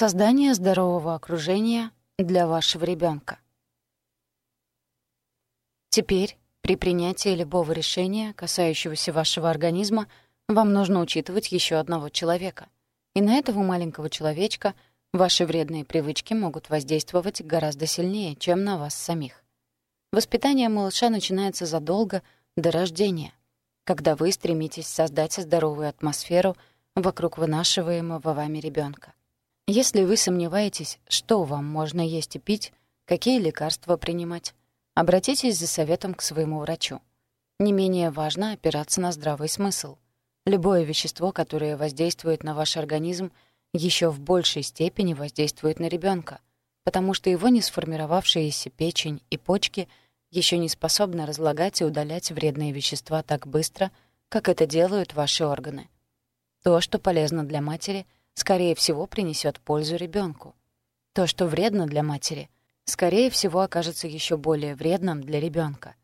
Создание здорового окружения для вашего ребенка. Теперь, при принятии любого решения, касающегося вашего организма, вам нужно учитывать еще одного человека. И на этого маленького человечка ваши вредные привычки могут воздействовать гораздо сильнее, чем на вас самих. Воспитание малыша начинается задолго до рождения, когда вы стремитесь создать здоровую атмосферу вокруг вынашиваемого вами ребенка. Если вы сомневаетесь, что вам можно есть и пить, какие лекарства принимать, обратитесь за советом к своему врачу. Не менее важно опираться на здравый смысл. Любое вещество, которое воздействует на ваш организм, еще в большей степени воздействует на ребенка, потому что его не сформировавшиеся печень и почки еще не способны разлагать и удалять вредные вещества так быстро, как это делают ваши органы. То, что полезно для матери — скорее всего, принесет пользу ребенку. То, что вредно для матери, скорее всего, окажется еще более вредным для ребенка.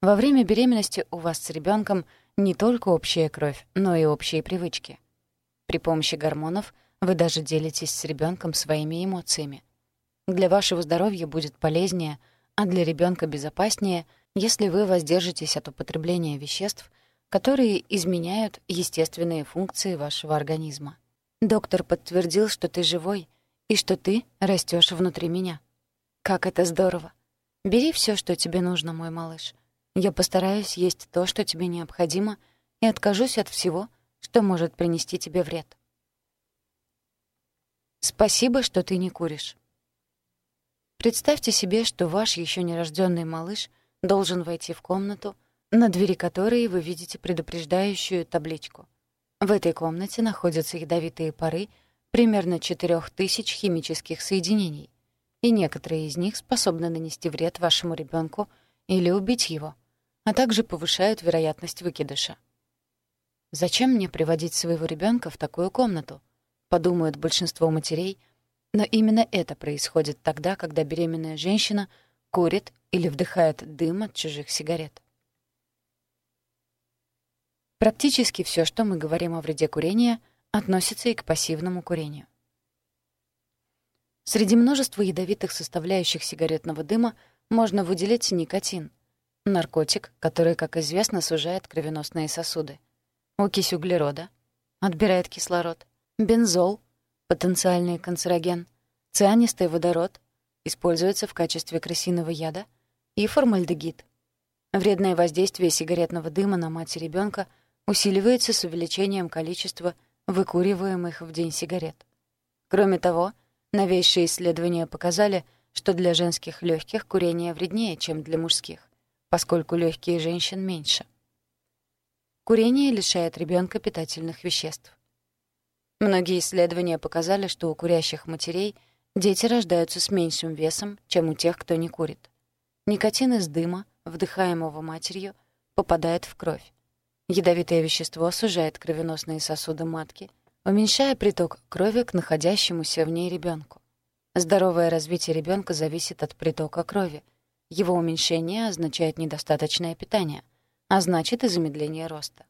Во время беременности у вас с ребенком не только общая кровь, но и общие привычки. При помощи гормонов вы даже делитесь с ребенком своими эмоциями. Для вашего здоровья будет полезнее, а для ребенка безопаснее, если вы воздержитесь от употребления веществ, которые изменяют естественные функции вашего организма. Доктор подтвердил, что ты живой и что ты растешь внутри меня. Как это здорово. Бери все, что тебе нужно, мой малыш. Я постараюсь есть то, что тебе необходимо, и откажусь от всего, что может принести тебе вред. Спасибо, что ты не куришь. Представьте себе, что ваш еще нерожденный малыш должен войти в комнату, на двери которой вы видите предупреждающую табличку — в этой комнате находятся ядовитые пары примерно 4000 химических соединений, и некоторые из них способны нанести вред вашему ребенку или убить его, а также повышают вероятность выкидыша. Зачем мне приводить своего ребенка в такую комнату? Подумают большинство матерей, но именно это происходит тогда, когда беременная женщина курит или вдыхает дым от чужих сигарет. Практически все, что мы говорим о вреде курения, относится и к пассивному курению. Среди множества ядовитых составляющих сигаретного дыма можно выделить никотин — наркотик, который, как известно, сужает кровеносные сосуды, окись углерода — отбирает кислород, бензол — потенциальный канцероген, цианистый водород — используется в качестве крысиного яда, и формальдегид. Вредное воздействие сигаретного дыма на мать ребенка — усиливается с увеличением количества выкуриваемых в день сигарет. Кроме того, новейшие исследования показали, что для женских легких курение вреднее, чем для мужских, поскольку легкие женщин меньше. Курение лишает ребенка питательных веществ. Многие исследования показали, что у курящих матерей дети рождаются с меньшим весом, чем у тех, кто не курит. Никотин из дыма, вдыхаемого матерью, попадает в кровь. Ядовитое вещество сужает кровеносные сосуды матки, уменьшая приток крови к находящемуся в ней ребенку. Здоровое развитие ребенка зависит от притока крови. Его уменьшение означает недостаточное питание, а значит и замедление роста.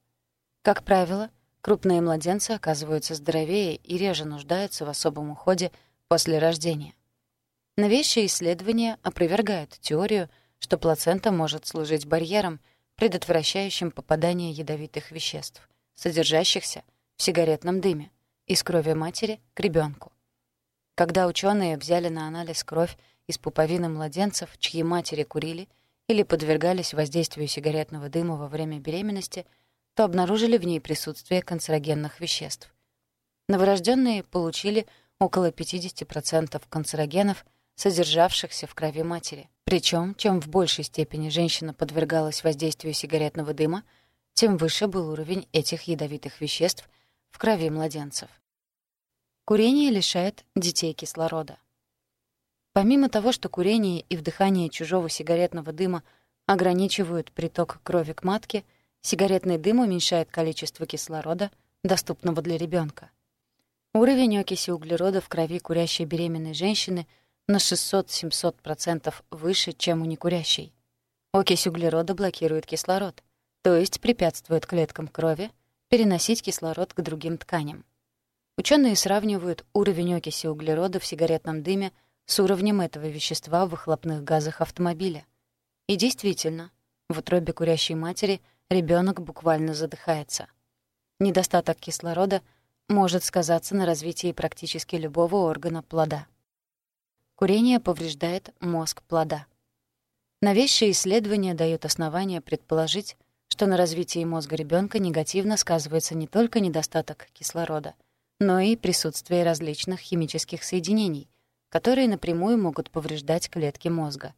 Как правило, крупные младенцы оказываются здоровее и реже нуждаются в особом уходе после рождения. Новейшие исследования опровергают теорию, что плацента может служить барьером — предотвращающим попадание ядовитых веществ, содержащихся в сигаретном дыме, из крови матери к ребенку. Когда ученые взяли на анализ кровь из пуповины младенцев, чьи матери курили или подвергались воздействию сигаретного дыма во время беременности, то обнаружили в ней присутствие канцерогенных веществ. Новорожденные получили около 50% канцерогенов, содержавшихся в крови матери. Причем, чем в большей степени женщина подвергалась воздействию сигаретного дыма, тем выше был уровень этих ядовитых веществ в крови младенцев. Курение лишает детей кислорода. Помимо того, что курение и вдыхание чужого сигаретного дыма ограничивают приток крови к матке, сигаретный дым уменьшает количество кислорода, доступного для ребенка. Уровень окиси углерода в крови курящей беременной женщины — на 600-700% выше, чем у некурящей. Окись углерода блокирует кислород, то есть препятствует клеткам крови переносить кислород к другим тканям. Ученые сравнивают уровень окиси углерода в сигаретном дыме с уровнем этого вещества в выхлопных газах автомобиля. И действительно, в утробе курящей матери ребенок буквально задыхается. Недостаток кислорода может сказаться на развитии практически любого органа плода. Курение повреждает мозг плода. Новейшие исследования дают основания предположить, что на развитии мозга ребенка негативно сказывается не только недостаток кислорода, но и присутствие различных химических соединений, которые напрямую могут повреждать клетки мозга.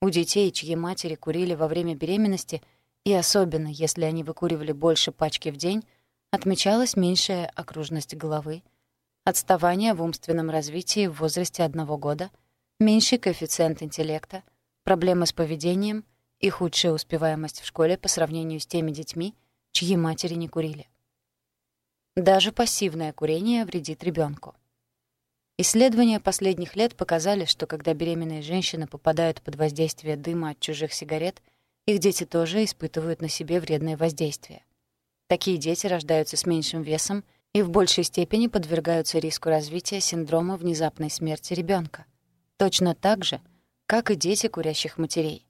У детей, чьи матери курили во время беременности, и особенно если они выкуривали больше пачки в день, отмечалась меньшая окружность головы, отставание в умственном развитии в возрасте одного года, меньший коэффициент интеллекта, проблемы с поведением и худшая успеваемость в школе по сравнению с теми детьми, чьи матери не курили. Даже пассивное курение вредит ребенку. Исследования последних лет показали, что когда беременные женщины попадают под воздействие дыма от чужих сигарет, их дети тоже испытывают на себе вредное воздействие. Такие дети рождаются с меньшим весом — и в большей степени подвергаются риску развития синдрома внезапной смерти ребенка. Точно так же, как и дети курящих матерей.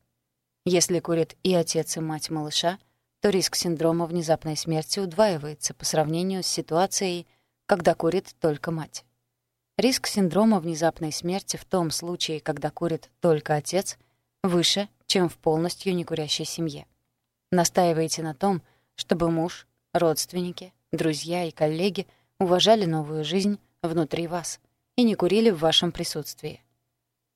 Если курят и отец, и мать малыша, то риск синдрома внезапной смерти удваивается по сравнению с ситуацией, когда курит только мать. Риск синдрома внезапной смерти в том случае, когда курит только отец, выше, чем в полностью некурящей семье. Настаивайте на том, чтобы муж, родственники, друзья и коллеги уважали новую жизнь внутри вас и не курили в вашем присутствии.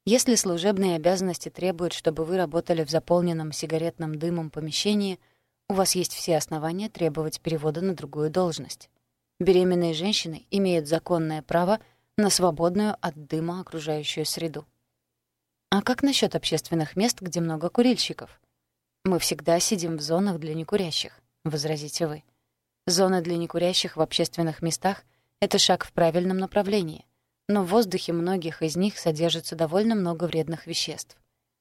Если служебные обязанности требуют, чтобы вы работали в заполненном сигаретным дымом помещении, у вас есть все основания требовать перевода на другую должность. Беременные женщины имеют законное право на свободную от дыма окружающую среду. А как насчет общественных мест, где много курильщиков? Мы всегда сидим в зонах для некурящих, возразите вы. Зона для некурящих в общественных местах — это шаг в правильном направлении, но в воздухе многих из них содержится довольно много вредных веществ.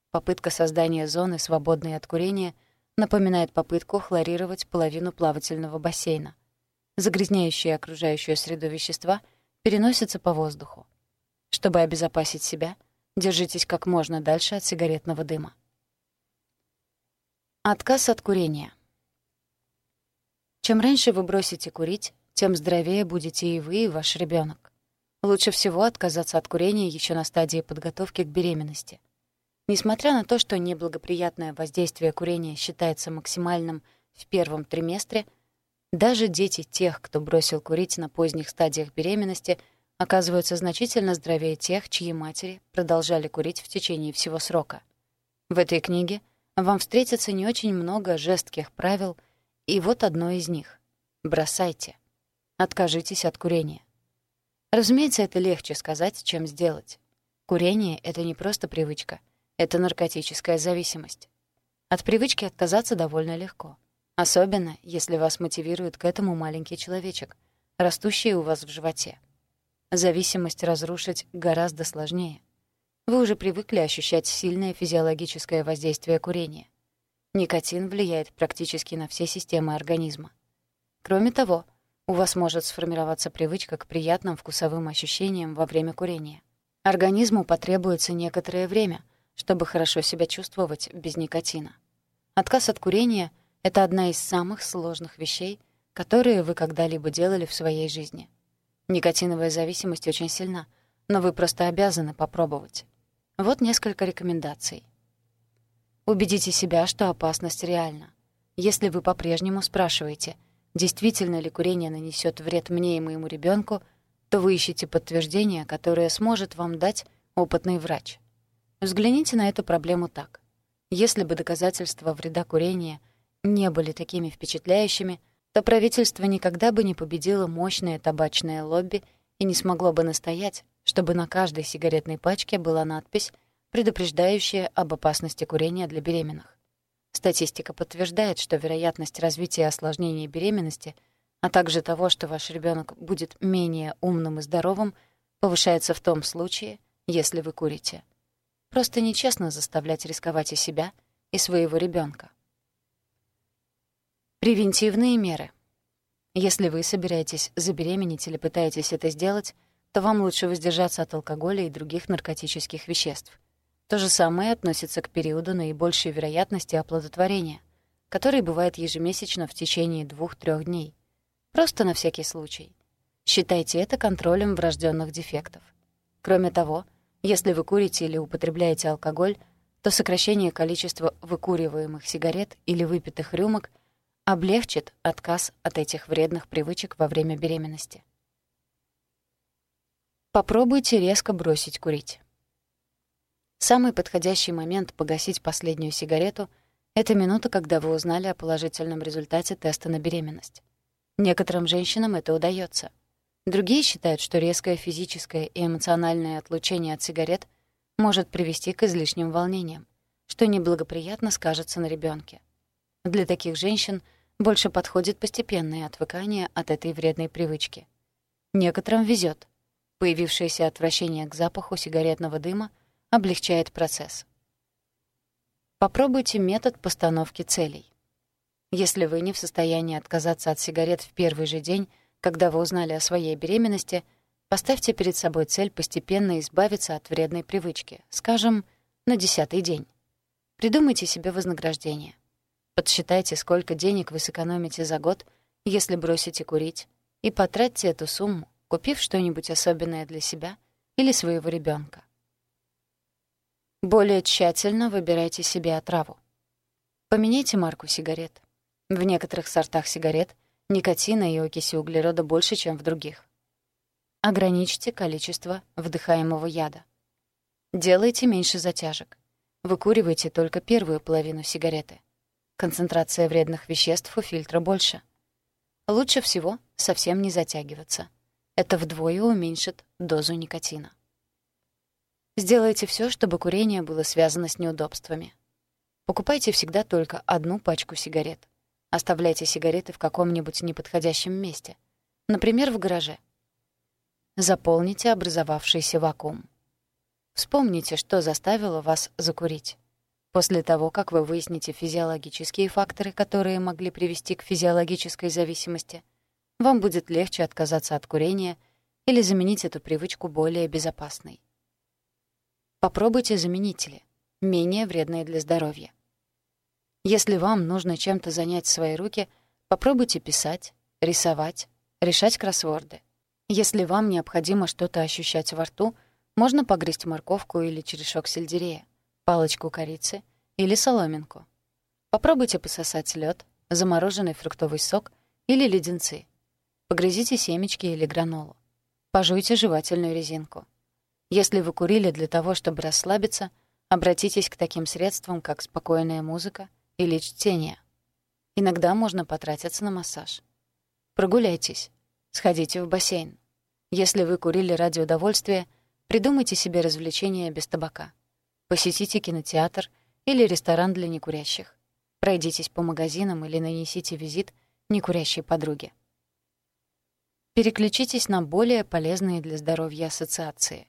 Попытка создания зоны, свободной от курения, напоминает попытку хлорировать половину плавательного бассейна. Загрязняющие окружающую среду вещества переносятся по воздуху. Чтобы обезопасить себя, держитесь как можно дальше от сигаретного дыма. Отказ от курения — чем раньше вы бросите курить, тем здоровее будете и вы, и ваш ребенок. Лучше всего отказаться от курения еще на стадии подготовки к беременности. Несмотря на то, что неблагоприятное воздействие курения считается максимальным в первом триместре, даже дети тех, кто бросил курить на поздних стадиях беременности, оказываются значительно здоровее тех, чьи матери продолжали курить в течение всего срока. В этой книге вам встретится не очень много жестких правил — и вот одно из них. Бросайте. Откажитесь от курения. Разумеется, это легче сказать, чем сделать. Курение — это не просто привычка, это наркотическая зависимость. От привычки отказаться довольно легко. Особенно, если вас мотивирует к этому маленький человечек, растущий у вас в животе. Зависимость разрушить гораздо сложнее. Вы уже привыкли ощущать сильное физиологическое воздействие курения. Никотин влияет практически на все системы организма. Кроме того, у вас может сформироваться привычка к приятным вкусовым ощущениям во время курения. Организму потребуется некоторое время, чтобы хорошо себя чувствовать без никотина. Отказ от курения — это одна из самых сложных вещей, которые вы когда-либо делали в своей жизни. Никотиновая зависимость очень сильна, но вы просто обязаны попробовать. Вот несколько рекомендаций. Убедите себя, что опасность реальна. Если вы по-прежнему спрашиваете, действительно ли курение нанесет вред мне и моему ребенку, то вы ищете подтверждение, которое сможет вам дать опытный врач. Взгляните на эту проблему так. Если бы доказательства вреда курения не были такими впечатляющими, то правительство никогда бы не победило мощное табачное лобби и не смогло бы настоять, чтобы на каждой сигаретной пачке была надпись предупреждающее об опасности курения для беременных. Статистика подтверждает, что вероятность развития осложнений беременности, а также того, что ваш ребенок будет менее умным и здоровым, повышается в том случае, если вы курите. Просто нечестно заставлять рисковать и себя, и своего ребенка. Превентивные меры. Если вы собираетесь забеременеть или пытаетесь это сделать, то вам лучше воздержаться от алкоголя и других наркотических веществ. То же самое относится к периоду наибольшей вероятности оплодотворения, который бывает ежемесячно в течение двух-трех дней. Просто на всякий случай. Считайте это контролем врожденных дефектов. Кроме того, если вы курите или употребляете алкоголь, то сокращение количества выкуриваемых сигарет или выпитых рюмок облегчит отказ от этих вредных привычек во время беременности. Попробуйте резко бросить курить. Самый подходящий момент погасить последнюю сигарету — это минута, когда вы узнали о положительном результате теста на беременность. Некоторым женщинам это удается. Другие считают, что резкое физическое и эмоциональное отлучение от сигарет может привести к излишним волнениям, что неблагоприятно скажется на ребенке. Для таких женщин больше подходит постепенное отвыкание от этой вредной привычки. Некоторым везет. Появившееся отвращение к запаху сигаретного дыма облегчает процесс. Попробуйте метод постановки целей. Если вы не в состоянии отказаться от сигарет в первый же день, когда вы узнали о своей беременности, поставьте перед собой цель постепенно избавиться от вредной привычки, скажем, на десятый день. Придумайте себе вознаграждение. Подсчитайте, сколько денег вы сэкономите за год, если бросите курить, и потратьте эту сумму купив что-нибудь особенное для себя или своего ребенка. Более тщательно выбирайте себе отраву. Поменяйте марку сигарет. В некоторых сортах сигарет никотина и окиси углерода больше, чем в других. Ограничьте количество вдыхаемого яда. Делайте меньше затяжек. Выкуривайте только первую половину сигареты. Концентрация вредных веществ у фильтра больше. Лучше всего совсем не затягиваться — это вдвое уменьшит дозу никотина. Сделайте все, чтобы курение было связано с неудобствами. Покупайте всегда только одну пачку сигарет. Оставляйте сигареты в каком-нибудь неподходящем месте, например, в гараже. Заполните образовавшийся вакуум. Вспомните, что заставило вас закурить. После того, как вы выясните физиологические факторы, которые могли привести к физиологической зависимости, вам будет легче отказаться от курения или заменить эту привычку более безопасной. Попробуйте заменители, менее вредные для здоровья. Если вам нужно чем-то занять свои руки, попробуйте писать, рисовать, решать кроссворды. Если вам необходимо что-то ощущать во рту, можно погрызть морковку или черешок сельдерея, палочку корицы или соломинку. Попробуйте пососать лед, замороженный фруктовый сок или леденцы. Погрызите семечки или гранолу. Пожуйте жевательную резинку. Если вы курили для того, чтобы расслабиться, обратитесь к таким средствам, как спокойная музыка или чтение. Иногда можно потратиться на массаж. Прогуляйтесь. Сходите в бассейн. Если вы курили ради удовольствия, придумайте себе развлечения без табака. Посетите кинотеатр или ресторан для некурящих. Пройдитесь по магазинам или нанесите визит некурящей подруге. Переключитесь на более полезные для здоровья ассоциации.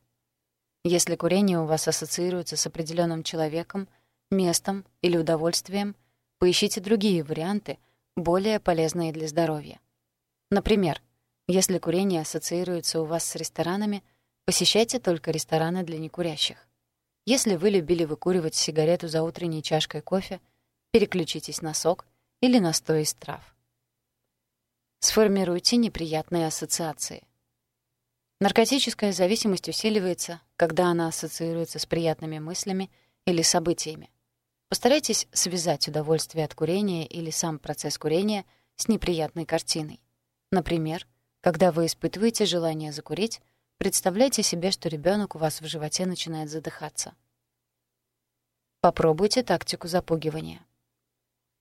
Если курение у вас ассоциируется с определенным человеком, местом или удовольствием, поищите другие варианты, более полезные для здоровья. Например, если курение ассоциируется у вас с ресторанами, посещайте только рестораны для некурящих. Если вы любили выкуривать сигарету за утренней чашкой кофе, переключитесь на сок или настой из трав. Сформируйте неприятные ассоциации. Наркотическая зависимость усиливается, когда она ассоциируется с приятными мыслями или событиями. Постарайтесь связать удовольствие от курения или сам процесс курения с неприятной картиной. Например, когда вы испытываете желание закурить, представляйте себе, что ребенок у вас в животе начинает задыхаться. Попробуйте тактику запугивания.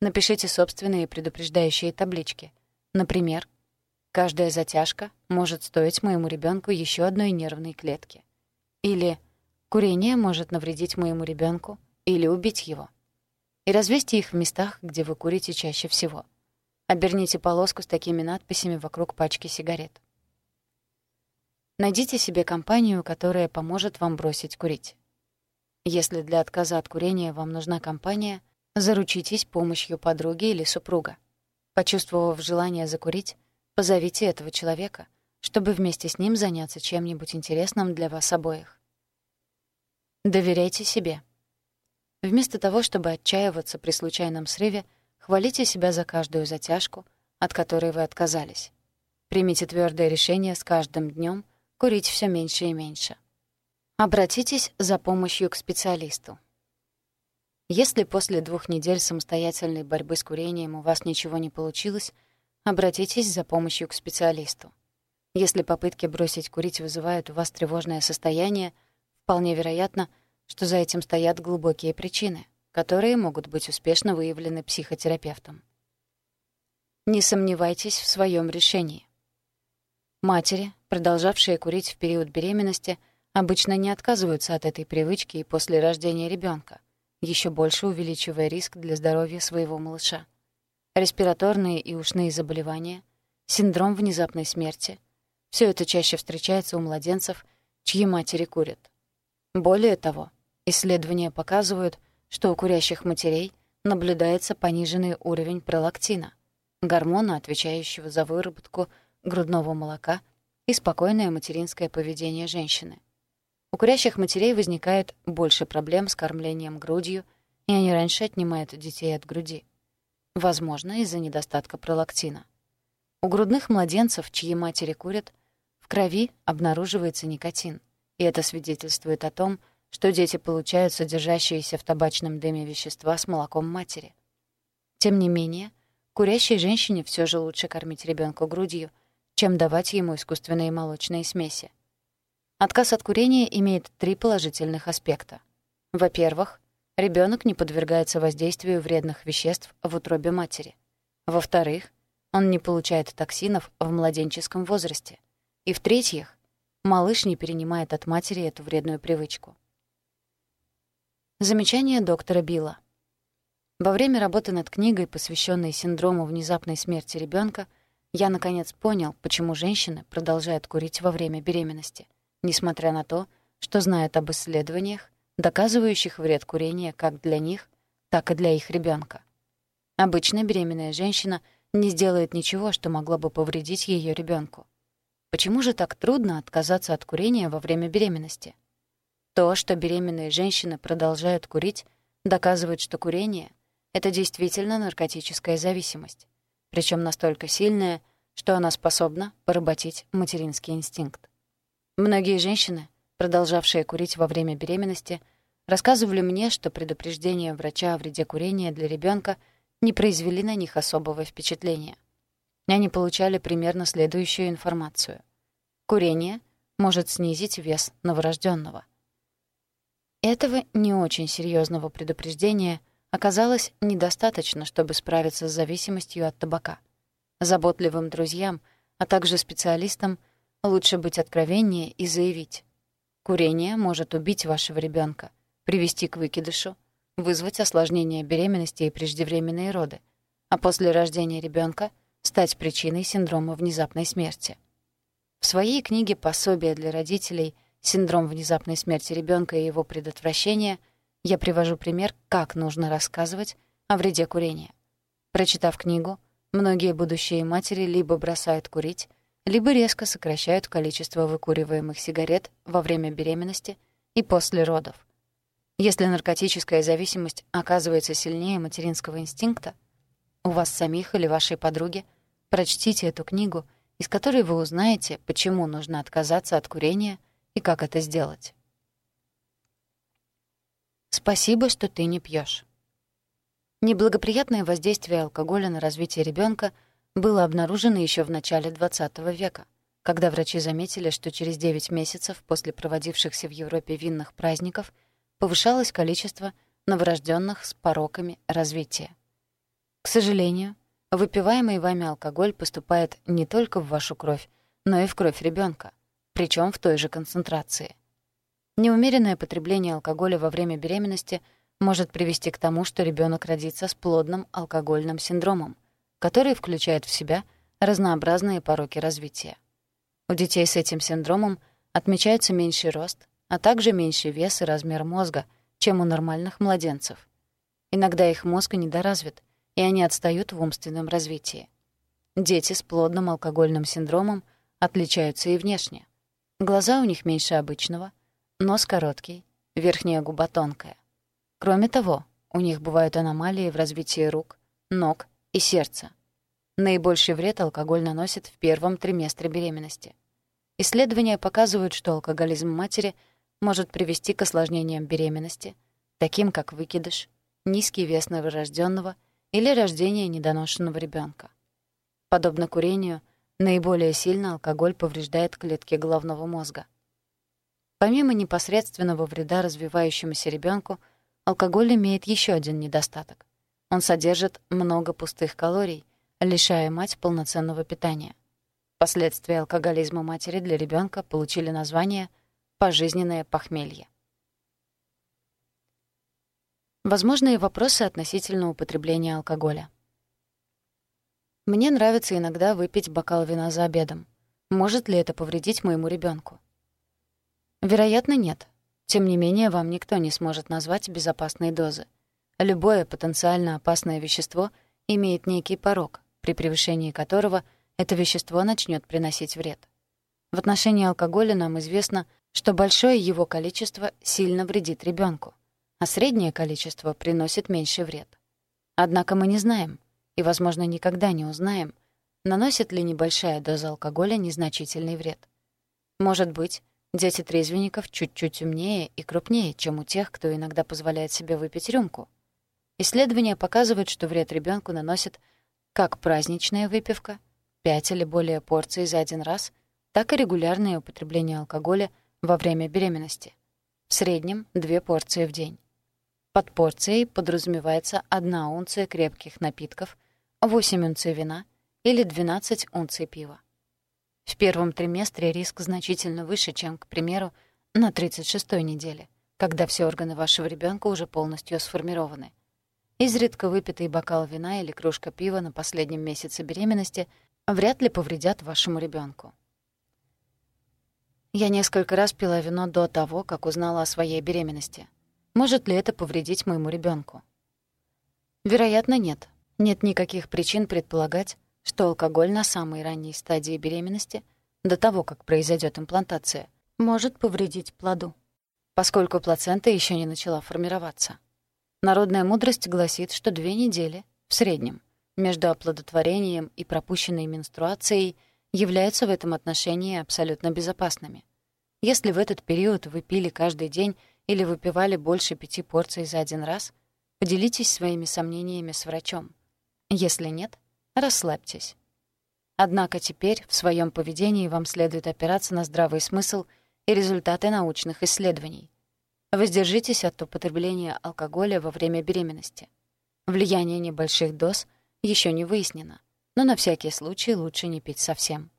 Напишите собственные предупреждающие таблички — Например, каждая затяжка может стоить моему ребенку еще одной нервной клетки. Или курение может навредить моему ребенку или убить его. И развесьте их в местах, где вы курите чаще всего. Оберните полоску с такими надписями вокруг пачки сигарет. Найдите себе компанию, которая поможет вам бросить курить. Если для отказа от курения вам нужна компания, заручитесь помощью подруги или супруга. Почувствовав желание закурить, позовите этого человека, чтобы вместе с ним заняться чем-нибудь интересным для вас обоих. Доверяйте себе. Вместо того, чтобы отчаиваться при случайном срыве, хвалите себя за каждую затяжку, от которой вы отказались. Примите твердое решение с каждым днем курить все меньше и меньше. Обратитесь за помощью к специалисту. Если после двух недель самостоятельной борьбы с курением у вас ничего не получилось, обратитесь за помощью к специалисту. Если попытки бросить курить вызывают у вас тревожное состояние, вполне вероятно, что за этим стоят глубокие причины, которые могут быть успешно выявлены психотерапевтом. Не сомневайтесь в своем решении. Матери, продолжавшие курить в период беременности, обычно не отказываются от этой привычки и после рождения ребенка, еще больше увеличивая риск для здоровья своего малыша. Респираторные и ушные заболевания, синдром внезапной смерти — все это чаще встречается у младенцев, чьи матери курят. Более того, исследования показывают, что у курящих матерей наблюдается пониженный уровень пролактина, гормона, отвечающего за выработку грудного молока и спокойное материнское поведение женщины. У курящих матерей возникает больше проблем с кормлением грудью, и они раньше отнимают детей от груди. Возможно, из-за недостатка пролактина. У грудных младенцев, чьи матери курят, в крови обнаруживается никотин, и это свидетельствует о том, что дети получают содержащиеся в табачном дыме вещества с молоком матери. Тем не менее, курящей женщине все же лучше кормить ребенка грудью, чем давать ему искусственные молочные смеси. Отказ от курения имеет три положительных аспекта. Во-первых, ребенок не подвергается воздействию вредных веществ в утробе матери. Во-вторых, он не получает токсинов в младенческом возрасте. И в-третьих, малыш не перенимает от матери эту вредную привычку. Замечание доктора Билла. Во время работы над книгой, посвященной синдрому внезапной смерти ребенка, я наконец понял, почему женщины продолжают курить во время беременности, несмотря на то, что знают об исследованиях, доказывающих вред курения как для них, так и для их ребенка. Обычно беременная женщина не сделает ничего, что могло бы повредить ее ребенку. Почему же так трудно отказаться от курения во время беременности? То, что беременные женщины продолжают курить, доказывает, что курение — это действительно наркотическая зависимость причем настолько сильная, что она способна поработить материнский инстинкт. Многие женщины, продолжавшие курить во время беременности, рассказывали мне, что предупреждения врача о вреде курения для ребенка не произвели на них особого впечатления. Они получали примерно следующую информацию. Курение может снизить вес новорожденного. Этого не очень серьезного предупреждения — оказалось недостаточно, чтобы справиться с зависимостью от табака. Заботливым друзьям, а также специалистам лучше быть откровеннее и заявить. Курение может убить вашего ребенка, привести к выкидышу, вызвать осложнения беременности и преждевременные роды, а после рождения ребенка стать причиной синдрома внезапной смерти. В своей книге «Пособие для родителей. Синдром внезапной смерти ребенка и его предотвращение» я привожу пример, как нужно рассказывать о вреде курения. Прочитав книгу, многие будущие матери либо бросают курить, либо резко сокращают количество выкуриваемых сигарет во время беременности и после родов. Если наркотическая зависимость оказывается сильнее материнского инстинкта, у вас самих или вашей подруги, прочтите эту книгу, из которой вы узнаете, почему нужно отказаться от курения и как это сделать. Спасибо, что ты не пьешь. Неблагоприятное воздействие алкоголя на развитие ребенка было обнаружено еще в начале XX века, когда врачи заметили, что через 9 месяцев после проводившихся в Европе винных праздников повышалось количество новорожденных с пороками развития. К сожалению, выпиваемый вами алкоголь поступает не только в вашу кровь, но и в кровь ребенка, причем в той же концентрации. Неумеренное потребление алкоголя во время беременности может привести к тому, что ребенок родится с плодным алкогольным синдромом, который включает в себя разнообразные пороки развития. У детей с этим синдромом отмечается меньший рост, а также меньший вес и размер мозга, чем у нормальных младенцев. Иногда их мозг недоразвит, и они отстают в умственном развитии. дети с плодным алкогольным синдромом отличаются и внешне. Глаза у них меньше обычного, нос короткий, верхняя губа тонкая. Кроме того, у них бывают аномалии в развитии рук, ног и сердца. Наибольший вред алкоголь наносит в первом триместре беременности. Исследования показывают, что алкоголизм матери может привести к осложнениям беременности, таким как выкидыш, низкий вес новорожденного или рождение недоношенного ребенка. Подобно курению, наиболее сильно алкоголь повреждает клетки головного мозга. Помимо непосредственного вреда развивающемуся ребенку, алкоголь имеет еще один недостаток. Он содержит много пустых калорий, лишая мать полноценного питания. Последствия алкоголизма матери для ребенка получили название «пожизненное похмелье». Возможные вопросы относительно употребления алкоголя. Мне нравится иногда выпить бокал вина за обедом. Может ли это повредить моему ребенку? Вероятно, нет. Тем не менее, вам никто не сможет назвать безопасной дозы. Любое потенциально опасное вещество имеет некий порог, при превышении которого это вещество начнет приносить вред. В отношении алкоголя нам известно, что большое его количество сильно вредит ребенку а среднее количество приносит меньший вред. Однако мы не знаем, и, возможно, никогда не узнаем, наносит ли небольшая доза алкоголя незначительный вред. Может быть, дети трезвенников чуть-чуть умнее и крупнее, чем у тех, кто иногда позволяет себе выпить рюмку. Исследования показывают, что вред ребенку наносит как праздничная выпивка, 5 или более порций за один раз, так и регулярное употребление алкоголя во время беременности. В среднем 2 порции в день. Под порцией подразумевается одна унция крепких напитков, 8 унций вина или 12 унций пива. В первом триместре риск значительно выше, чем, к примеру, на 36-й неделе, когда все органы вашего ребенка уже полностью сформированы. Изредка выпитый бокал вина или кружка пива на последнем месяце беременности вряд ли повредят вашему ребенку. Я несколько раз пила вино до того, как узнала о своей беременности — может ли это повредить моему ребенку? Вероятно, нет. Нет никаких причин предполагать, что алкоголь на самой ранней стадии беременности, до того, как произойдет имплантация, может повредить плоду, поскольку плацента еще не начала формироваться. Народная мудрость гласит, что две недели, в среднем, между оплодотворением и пропущенной менструацией являются в этом отношении абсолютно безопасными. Если в этот период вы пили каждый день или выпивали больше пяти порций за один раз, поделитесь своими сомнениями с врачом. Если нет, расслабьтесь. Однако теперь в своем поведении вам следует опираться на здравый смысл и результаты научных исследований. Воздержитесь от употребления алкоголя во время беременности. Влияние небольших доз еще не выяснено, но на всякий случай лучше не пить совсем.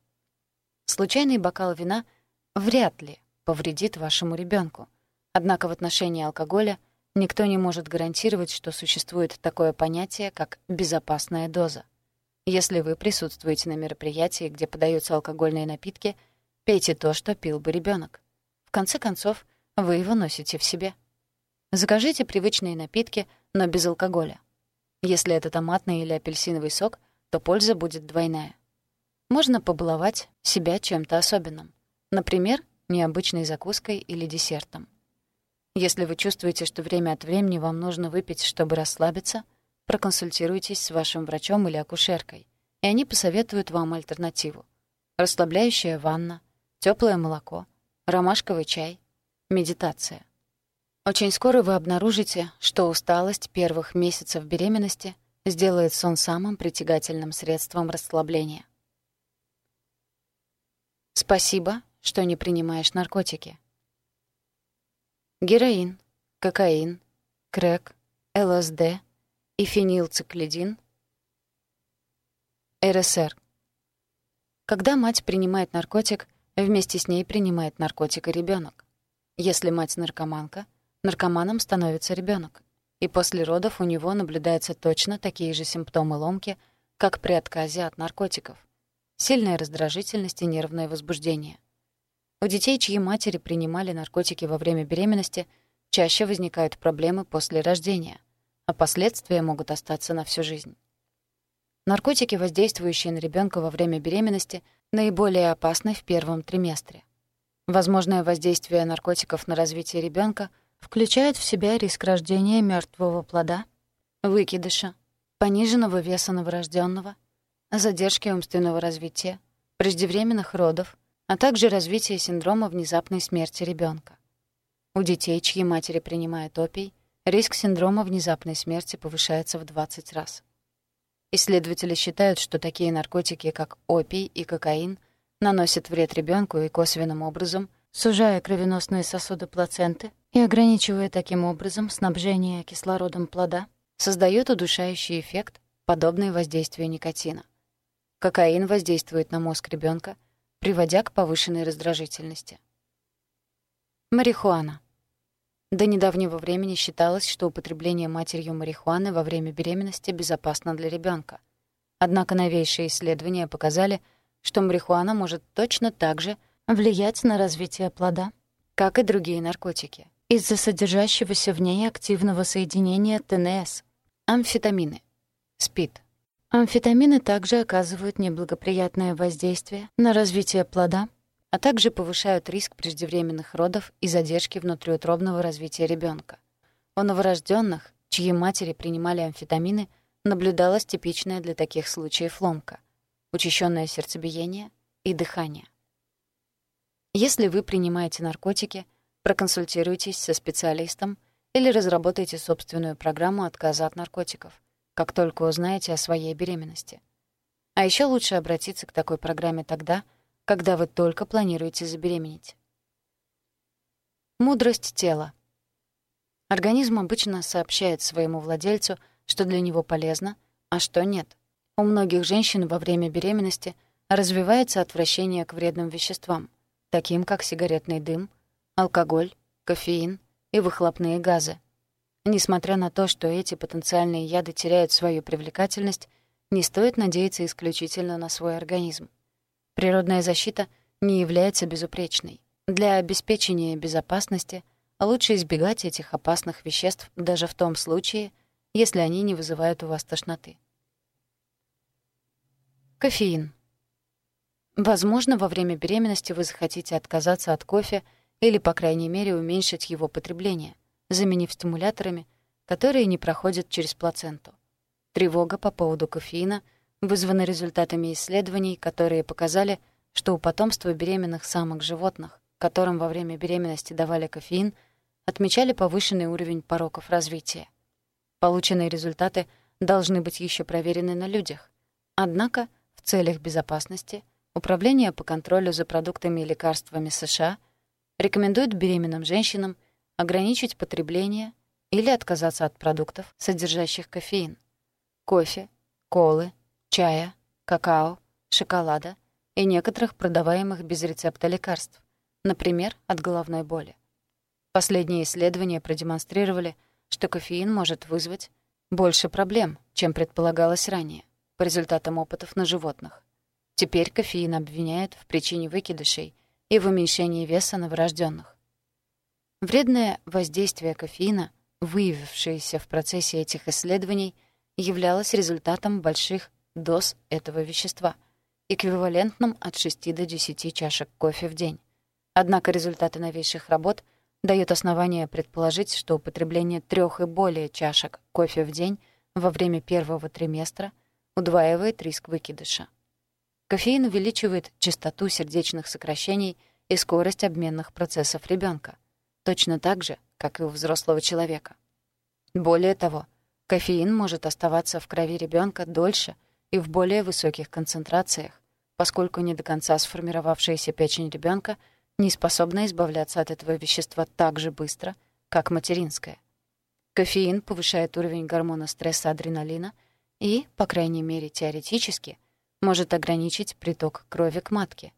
Случайный бокал вина вряд ли повредит вашему ребенку, Однако в отношении алкоголя никто не может гарантировать, что существует такое понятие, как «безопасная доза». Если вы присутствуете на мероприятии, где подаются алкогольные напитки, пейте то, что пил бы ребенок. В конце концов, вы его носите в себе. Закажите привычные напитки, но без алкоголя. Если это томатный или апельсиновый сок, то польза будет двойная. Можно побаловать себя чем-то особенным. Например, необычной закуской или десертом. Если вы чувствуете, что время от времени вам нужно выпить, чтобы расслабиться, проконсультируйтесь с вашим врачом или акушеркой, и они посоветуют вам альтернативу. Расслабляющая ванна, теплое молоко, ромашковый чай, медитация. Очень скоро вы обнаружите, что усталость первых месяцев беременности сделает сон самым притягательным средством расслабления. Спасибо, что не принимаешь наркотики. Героин, кокаин, крэк, ЛСД и фенилциклидин. РСР. Когда мать принимает наркотик, вместе с ней принимает наркотик и ребенок. Если мать наркоманка, наркоманом становится ребенок, и после родов у него наблюдаются точно такие же симптомы ломки, как при отказе от наркотиков. Сильная раздражительность и нервное возбуждение. У детей, чьи матери принимали наркотики во время беременности, чаще возникают проблемы после рождения, а последствия могут остаться на всю жизнь. Наркотики, воздействующие на ребенка во время беременности, наиболее опасны в первом триместре. Возможное воздействие наркотиков на развитие ребенка включает в себя риск рождения мертвого плода, выкидыша, пониженного веса новорожденного, задержки умственного развития, преждевременных родов, а также развитие синдрома внезапной смерти ребенка. У детей, чьи матери принимают опий, риск синдрома внезапной смерти повышается в 20 раз. Исследователи считают, что такие наркотики, как опий и кокаин, наносят вред ребенку и косвенным образом, сужая кровеносные сосуды плаценты и ограничивая таким образом снабжение кислородом плода, создают удушающий эффект, подобный воздействию никотина. Кокаин воздействует на мозг ребенка, приводя к повышенной раздражительности. Марихуана. До недавнего времени считалось, что употребление матерью марихуаны во время беременности безопасно для ребенка. Однако новейшие исследования показали, что марихуана может точно так же влиять на развитие плода, как и другие наркотики, из-за содержащегося в ней активного соединения ТНС, амфетамины, СПИД. Амфетамины также оказывают неблагоприятное воздействие на развитие плода а также повышают риск преждевременных родов и задержки внутриутробного развития ребенка. У новорожденных, чьи матери принимали амфетамины, наблюдалась типичная для таких случаев ломка, учащенное сердцебиение и дыхание. Если вы принимаете наркотики, проконсультируйтесь со специалистом или разработайте собственную программу отказа от наркотиков, как только узнаете о своей беременности. А еще лучше обратиться к такой программе тогда, когда вы только планируете забеременеть. Мудрость тела. Организм обычно сообщает своему владельцу, что для него полезно, а что нет. У многих женщин во время беременности развивается отвращение к вредным веществам, таким как сигаретный дым, алкоголь, кофеин и выхлопные газы. Несмотря на то, что эти потенциальные яды теряют свою привлекательность, не стоит надеяться исключительно на свой организм. Природная защита не является безупречной. Для обеспечения безопасности лучше избегать этих опасных веществ даже в том случае, если они не вызывают у вас тошноты. Кофеин. Возможно, во время беременности вы захотите отказаться от кофе или, по крайней мере, уменьшить его потребление, заменив стимуляторами, которые не проходят через плаценту. Тревога по поводу кофеина вызваны результатами исследований, которые показали, что у потомства беременных самок животных, которым во время беременности давали кофеин, отмечали повышенный уровень пороков развития. Полученные результаты должны быть еще проверены на людях. Однако, в целях безопасности, Управление по контролю за продуктами и лекарствами США рекомендует беременным женщинам ограничить потребление или отказаться от продуктов, содержащих кофеин. Кофе, колы, чая, какао, шоколада и некоторых продаваемых без рецепта лекарств, например, от головной боли. Последние исследования продемонстрировали, что кофеин может вызвать больше проблем, чем предполагалось ранее, по результатам опытов на животных. Теперь кофеин обвиняют в причине выкидышей и в уменьшении веса новорожденных. Вредное воздействие кофеина, выявившееся в процессе этих исследований, являлось результатом больших доз этого вещества, эквивалентным от 6 до 10 чашек кофе в день. Однако результаты новейших работ дают основания предположить, что употребление трех и более чашек кофе в день во время первого триместра удваивает риск выкидыша. Кофеин увеличивает частоту сердечных сокращений и скорость обменных процессов ребенка, точно так же, как и у взрослого человека. Более того, кофеин может оставаться в крови ребенка дольше, и в более высоких концентрациях, поскольку не до конца сформировавшаяся печень ребенка не способна избавляться от этого вещества так же быстро, как материнская. Кофеин повышает уровень гормона стресса адреналина и, по крайней мере теоретически, может ограничить приток крови к матке,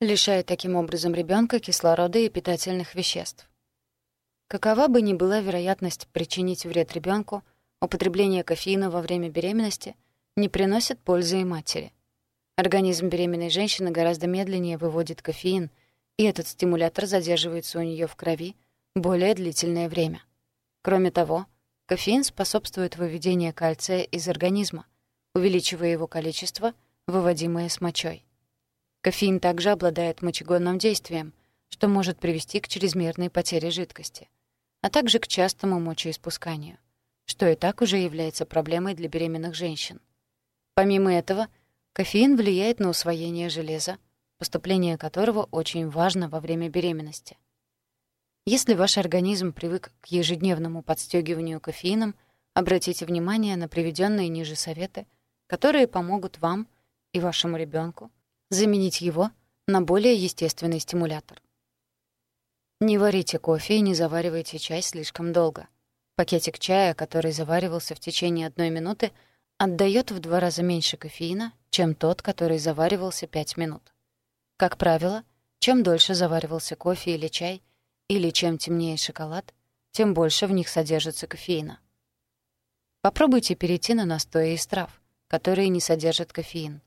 лишая таким образом ребенка кислорода и питательных веществ. Какова бы ни была вероятность причинить вред ребенку, употребление кофеина во время беременности не приносит пользы и матери. Организм беременной женщины гораздо медленнее выводит кофеин, и этот стимулятор задерживается у нее в крови более длительное время. Кроме того, кофеин способствует выведению кальция из организма, увеличивая его количество, выводимое с мочой. Кофеин также обладает мочегонным действием, что может привести к чрезмерной потере жидкости, а также к частому мочеиспусканию, что и так уже является проблемой для беременных женщин. Помимо этого, кофеин влияет на усвоение железа, поступление которого очень важно во время беременности. Если ваш организм привык к ежедневному подстегиванию кофеином, обратите внимание на приведенные ниже советы, которые помогут вам и вашему ребенку заменить его на более естественный стимулятор. Не варите кофе и не заваривайте чай слишком долго. Пакетик чая, который заваривался в течение одной минуты, отдает в два раза меньше кофеина, чем тот, который заваривался пять минут. Как правило, чем дольше заваривался кофе или чай — или чем темнее шоколад, тем больше в них содержится кофеина. Попробуйте перейти на настои из трав, которые не содержат кофеин.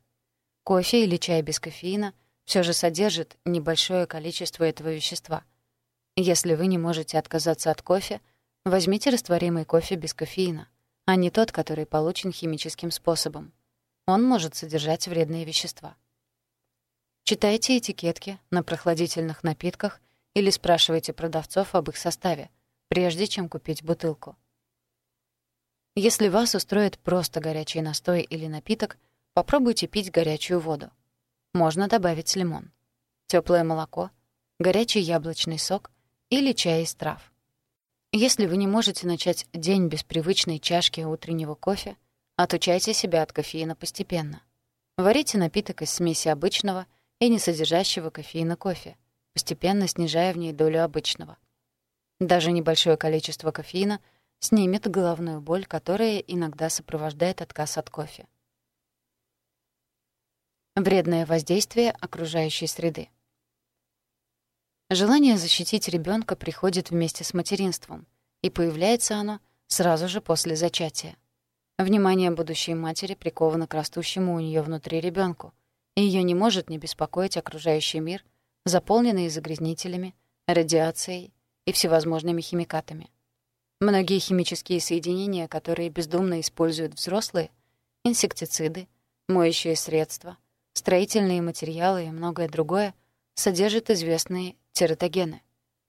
Кофе или чай без кофеина все же содержит небольшое количество этого вещества. Если вы не можете отказаться от кофе, возьмите растворимый кофе без кофеина, а не тот, который получен химическим способом. Он может содержать вредные вещества. Читайте этикетки на прохладительных напитках или спрашивайте продавцов об их составе, прежде чем купить бутылку. Если вас устроит просто горячий настой или напиток, попробуйте пить горячую воду. Можно добавить лимон, теплое молоко, горячий яблочный сок или чай из трав. Если вы не можете начать день без привычной чашки утреннего кофе, отучайте себя от кофеина постепенно. Варите напиток из смеси обычного и несодержащего кофеина кофе, постепенно снижая в ней долю обычного. Даже небольшое количество кофеина снимет головную боль, которая иногда сопровождает отказ от кофе. Вредное воздействие окружающей среды. Желание защитить ребенка приходит вместе с материнством, и появляется оно сразу же после зачатия. Внимание будущей матери приковано к растущему у нее внутри ребенку, и ее не может не беспокоить окружающий мир — заполненные загрязнителями, радиацией и всевозможными химикатами. Многие химические соединения, которые бездумно используют взрослые, инсектициды, моющие средства, строительные материалы и многое другое, содержат известные тератогены,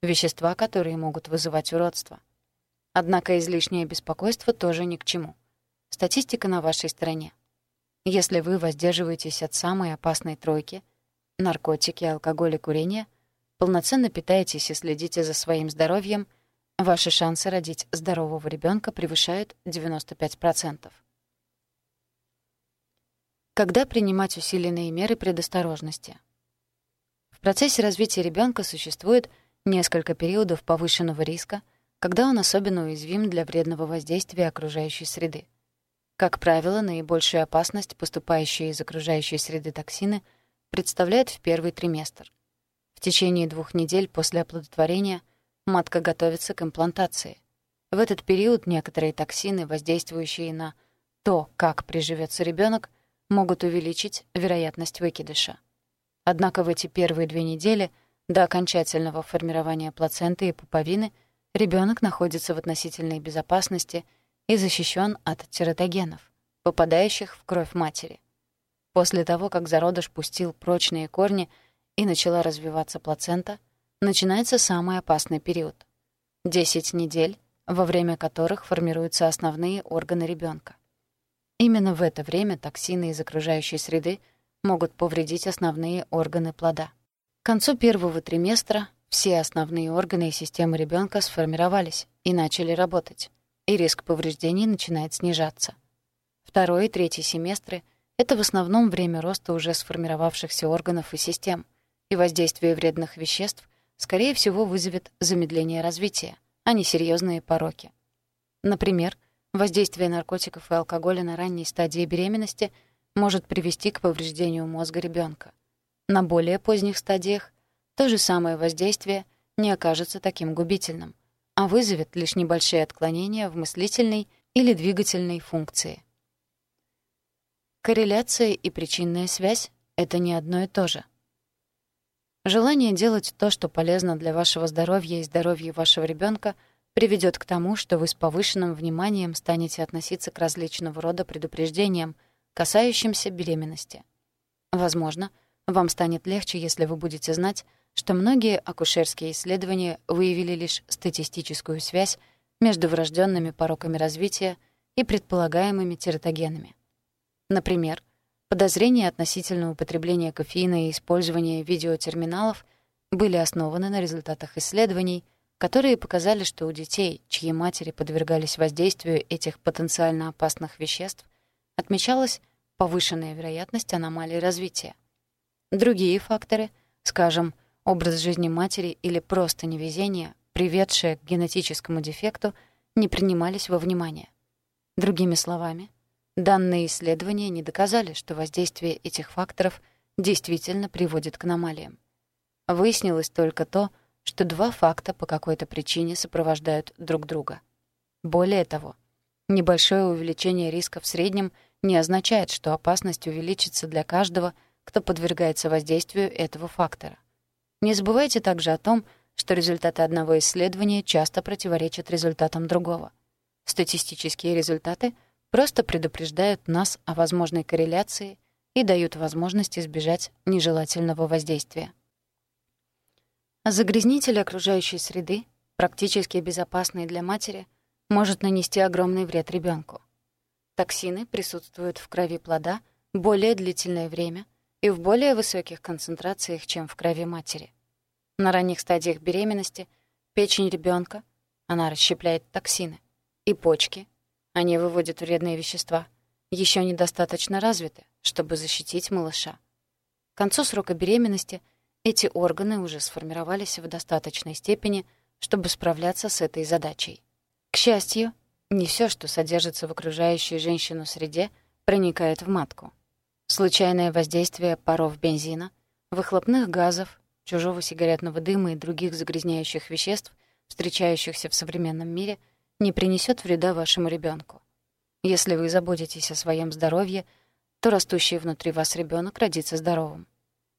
вещества, которые могут вызывать уродство. Однако излишнее беспокойство тоже ни к чему. Статистика на вашей стороне. Если вы воздерживаетесь от самой опасной тройки — наркотики, алкоголь и курение, полноценно питаетесь и следите за своим здоровьем, ваши шансы родить здорового ребенка превышают 95%. Когда принимать усиленные меры предосторожности? В процессе развития ребенка существует несколько периодов повышенного риска, когда он особенно уязвим для вредного воздействия окружающей среды. Как правило, наибольшую опасность, поступающие из окружающей среды токсины — представляет в первый триместр. В течение двух недель после оплодотворения матка готовится к имплантации. В этот период некоторые токсины, воздействующие на то, как приживется ребенок, могут увеличить вероятность выкидыша. Однако в эти первые две недели до окончательного формирования плаценты и пуповины ребенок находится в относительной безопасности и защищен от тератогенов, попадающих в кровь матери. После того, как зародыш пустил прочные корни и начала развиваться плацента, начинается самый опасный период — 10 недель, во время которых формируются основные органы ребенка. Именно в это время токсины из окружающей среды могут повредить основные органы плода. К концу первого триместра все основные органы и системы ребенка сформировались и начали работать, и риск повреждений начинает снижаться. Второй и третий семестры — это в основном время роста уже сформировавшихся органов и систем, и воздействие вредных веществ, скорее всего, вызовет замедление развития, а не серьезные пороки. Например, воздействие наркотиков и алкоголя на ранней стадии беременности может привести к повреждению мозга ребенка. На более поздних стадиях то же самое воздействие не окажется таким губительным, а вызовет лишь небольшие отклонения в мыслительной или двигательной функции. Корреляция и причинная связь — это не одно и то же. Желание делать то, что полезно для вашего здоровья и здоровья вашего ребенка, приведет к тому, что вы с повышенным вниманием станете относиться к различного рода предупреждениям, касающимся беременности. Возможно, вам станет легче, если вы будете знать, что многие акушерские исследования выявили лишь статистическую связь между врожденными пороками развития и предполагаемыми тератогенами. Например, подозрения относительно употребления кофеина и использования видеотерминалов были основаны на результатах исследований, которые показали, что у детей, чьи матери подвергались воздействию этих потенциально опасных веществ, отмечалась повышенная вероятность аномалий развития. Другие факторы, скажем, образ жизни матери или просто невезение, приведшее к генетическому дефекту, не принимались во внимание. Другими словами, данные исследования не доказали, что воздействие этих факторов действительно приводит к аномалиям. Выяснилось только то, что два факта по какой-то причине сопровождают друг друга. Более того, небольшое увеличение риска в среднем не означает, что опасность увеличится для каждого, кто подвергается воздействию этого фактора. Не забывайте также о том, что результаты одного исследования часто противоречат результатам другого. Статистические результаты просто предупреждают нас о возможной корреляции и дают возможность избежать нежелательного воздействия. Загрязнитель окружающей среды, практически безопасный для матери, может нанести огромный вред ребенку. Токсины присутствуют в крови плода более длительное время — и в более высоких концентрациях, чем в крови матери. На ранних стадиях беременности печень ребенка, она расщепляет токсины, и почки, они выводят вредные вещества, еще недостаточно развиты, чтобы защитить малыша. К концу срока беременности эти органы уже сформировались в достаточной степени, чтобы справляться с этой задачей. К счастью, не все, что содержится в окружающей женщину среде, проникает в матку. Случайное воздействие паров бензина, выхлопных газов, чужого сигаретного дыма и других загрязняющих веществ, встречающихся в современном мире, не принесет вреда вашему ребенку. Если вы заботитесь о своем здоровье, то растущий внутри вас ребенок родится здоровым.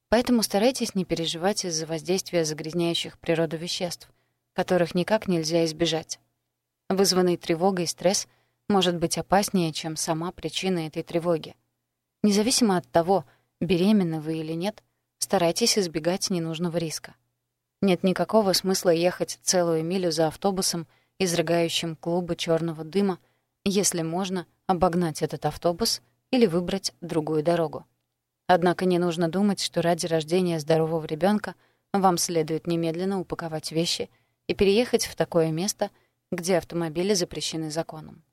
Поэтому старайтесь не переживать из-за воздействия загрязняющих природу веществ, которых никак нельзя избежать. Вызванный тревогой стресс может быть опаснее, чем сама причина этой тревоги. Независимо от того, беременны вы или нет, старайтесь избегать ненужного риска. Нет никакого смысла ехать целую милю за автобусом, изрыгающим клубы черного дыма, если можно обогнать этот автобус или выбрать другую дорогу. Однако не нужно думать, что ради рождения здорового ребенка вам следует немедленно упаковать вещи и переехать в такое место, где автомобили запрещены законом.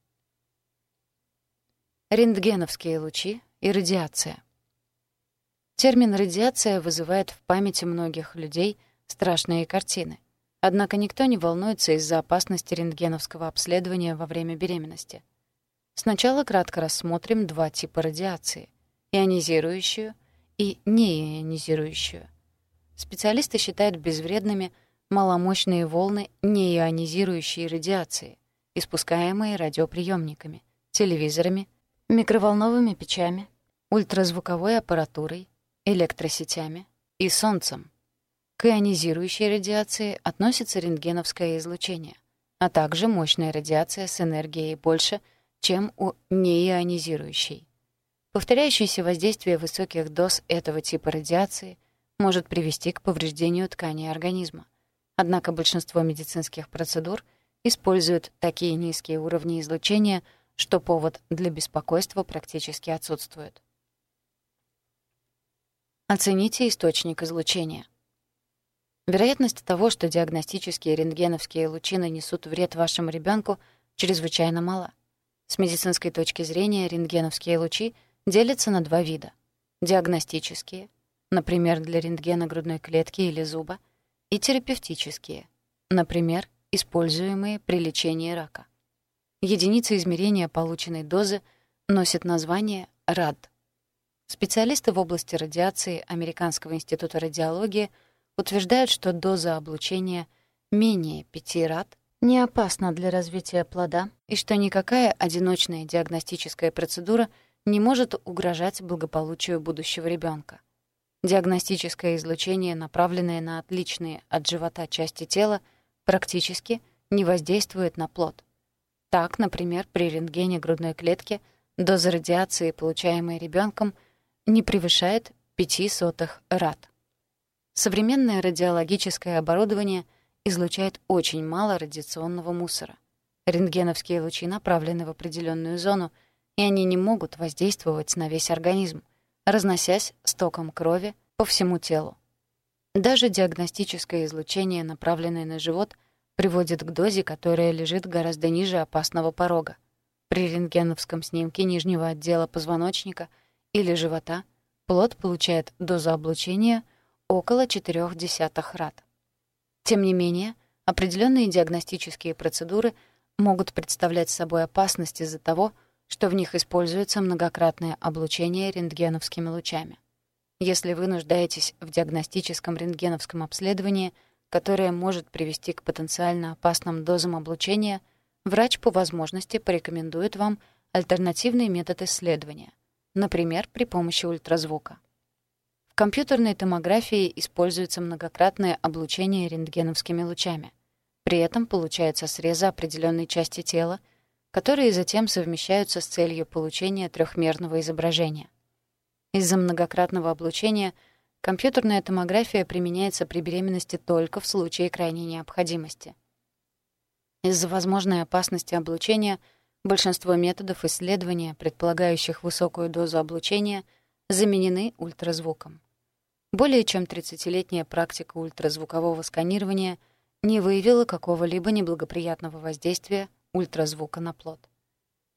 Рентгеновские лучи и радиация. Термин «радиация» вызывает в памяти многих людей страшные картины. Однако никто не волнуется из-за опасности рентгеновского обследования во время беременности. Сначала кратко рассмотрим два типа радиации — ионизирующую и неионизирующую. Специалисты считают безвредными маломощные волны неионизирующей радиации, испускаемые радиоприемниками, телевизорами, микроволновыми печами, ультразвуковой аппаратурой, электросетями и солнцем. К ионизирующей радиации относится рентгеновское излучение, а также мощная радиация с энергией больше, чем у неионизирующей. Повторяющееся воздействие высоких доз этого типа радиации может привести к повреждению тканей организма. Однако большинство медицинских процедур используют такие низкие уровни излучения, что повод для беспокойства практически отсутствует. Оцените источник излучения. Вероятность того, что диагностические рентгеновские лучи нанесут вред вашему ребенку, чрезвычайно мала. С медицинской точки зрения рентгеновские лучи делятся на два вида. Диагностические, например, для рентгена грудной клетки или зуба, и терапевтические, например, используемые при лечении рака. Единица измерения полученной дозы носит название РАД — Специалисты в области радиации Американского института радиологии утверждают, что доза облучения менее 5 рад не опасна для развития плода и что никакая одиночная диагностическая процедура не может угрожать благополучию будущего ребенка. Диагностическое излучение, направленное на отличные от живота части тела, практически не воздействует на плод. Так, например, при рентгене грудной клетки доза радиации, получаемой ребенком, не превышает 5 сотых рад. Современное радиологическое оборудование излучает очень мало радиационного мусора. Рентгеновские лучи направлены в определенную зону, и они не могут воздействовать на весь организм, разносясь стоком крови по всему телу. Даже диагностическое излучение, направленное на живот, приводит к дозе, которая лежит гораздо ниже опасного порога. При рентгеновском снимке нижнего отдела позвоночника или живота плод получает дозу облучения около 0,4 рад. Тем не менее, определенные диагностические процедуры могут представлять собой опасность из-за того, что в них используется многократное облучение рентгеновскими лучами. Если вы нуждаетесь в диагностическом рентгеновском обследовании, которое может привести к потенциально опасным дозам облучения, врач по возможности порекомендует вам альтернативный метод исследования, например, при помощи ультразвука. Компьютерной томографии используется многократное облучение рентгеновскими лучами. При этом получаются срезы определенной части тела, которые затем совмещаются с целью получения трехмерного изображения. Из-за многократного облучения компьютерная томография применяется при беременности только в случае крайней необходимости. Из-за возможной опасности облучения большинство методов исследования, предполагающих высокую дозу облучения, заменены ультразвуком. Более чем 30-летняя практика ультразвукового сканирования не выявила какого-либо неблагоприятного воздействия ультразвука на плод.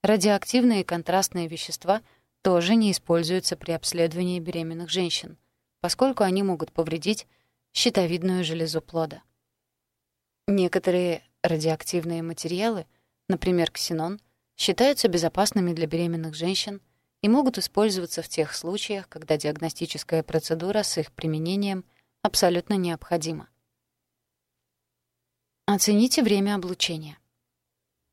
Радиоактивные контрастные вещества — тоже не используются при обследовании беременных женщин, поскольку они могут повредить щитовидную железу плода. Некоторые радиоактивные материалы, например, ксенон, считаются безопасными для беременных женщин и могут использоваться в тех случаях, когда диагностическая процедура с их применением абсолютно необходима. Оцените время облучения.